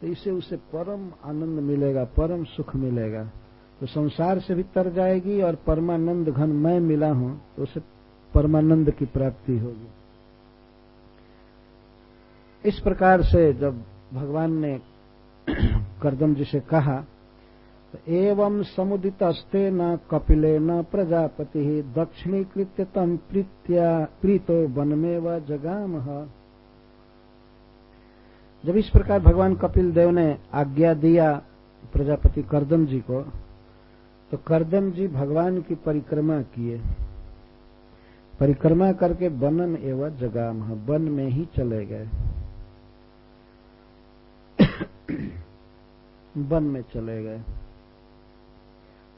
तो इससे उसे परम आनंद मिलेगा, परम सुख मिलेगा। तो संसार से भी तर जाएगी और परमानंद घन मैं मिला हूँ तो उसे परमानंद की प्राप्ति होगी। इस प्रकार से जब भगवान ने करदम जी से कहा एवं समुदितस्ते न कपिले न प्रजापति दक्षिणीकृत्य तम प्रीतो वन में व जगाम। जब इस प्रकार भगवान कपिल देव ने आज्ञा दिया प्रजापति करदम जी को तो करदम जी भगवान की परिक्रमा किए। परिक्रमा करके बनन एवं जगाम, वन में ही चले गए। वन में चले गए।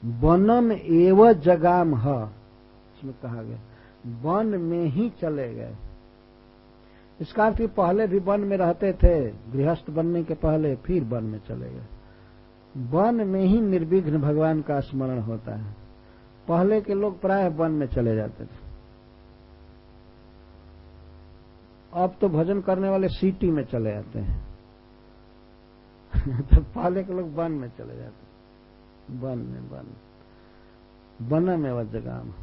वनम एव जगाम ह। इसमें कहा गया। वन में ही चले गए। इसका अर्थ पहले भी वन में रहते थे, गृहस्थ बनने के पहले फिर वन में चले गए। वन में ही निर्विघ्न भगवान का स्मरण होता है। पहले के लोग प्राय वन में चले जाते थे। अब तो भजन करने वाले सिटी में चले जाते हैं। तो पहले के लोग वन में चले जाते वन में वन। में वज्रगाम।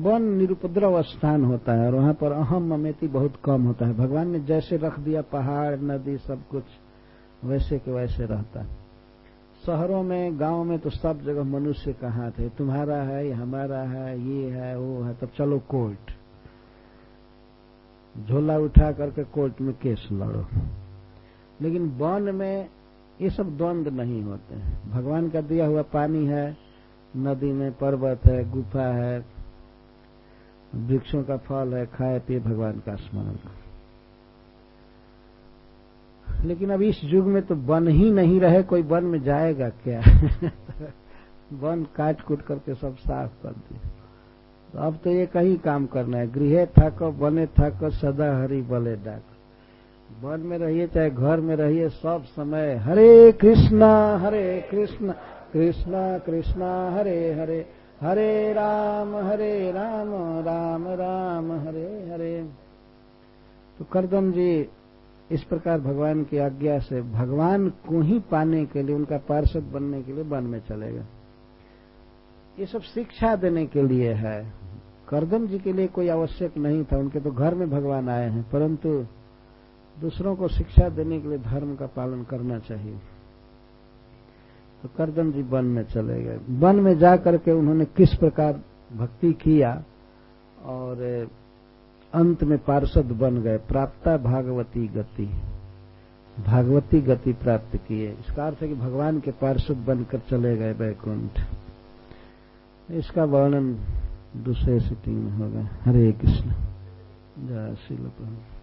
वन निरुपद्रव स्थान होता है और वहाँ पर अहम ममेती बहुत कम होता है। भगवान ने जैसे रख दिया पहाड़, नदी, सब कुछ, वैसे के वैसे रहता है। शहरों में, गाँव में तो सब जगह मनुष्य कहाँ थे तुम्हारा है हमारा है, ये है, वो है, तब चलो कोर्ट। झोला उठा करके कोर्ट में केस लड़ो। लेकिन वन में ये सब द्वंद नहीं होते हैं। भगवान का दिया हुआ पानी है, नदी में पर्वत है, गुफा है, वृक्षों का फल है, खाए पिए भगवान का स्मरण। लेकिन अब इस युग में तो वन ही नहीं रहे, कोई वन में जाएगा क्या? वन काट कूट करके सब साफ़ कर दिए। तो अब तो ये कहीं काम करना है। गृह थको बने थको सदा हरि बले डाक। वन में रहिए, चाहे घर में रहिए, सब समय हरे कृष्णा, हरे कृष्ण, कृष्णा कृष्णा, हरे हरे हरे राम हरे राम राम राम, हरे हरे। तो करदम जी, इस प्रकार भगवान की आज्ञा से भगवान को ही पाने के लिए, उनका पार्षद बनने के लिए वन में चलेगा ये सब शिक्षा देने के लिए है। करदम जी के लिए कोई आवश्यक नहीं था, उनके तो घर में भगवान आए हैं, परंतु दूसरों को शिक्षा देने के लिए धर्म का पालन करना चाहिए। तो करदम जी वन में चले गए। वन में जा करके उन्होंने किस प्रकार भक्ति किया और अंत में पार्षद बन गए। प्राप्ता भागवती गति। भागवती गति प्राप्त किए। इसका अर्थ है कि भगवान के पार्षद बनकर चले गए वैकुंठ इसका वर्णन दूसरे सिटिंग में होगा हरे कृष्ण। जय श्री प्रभु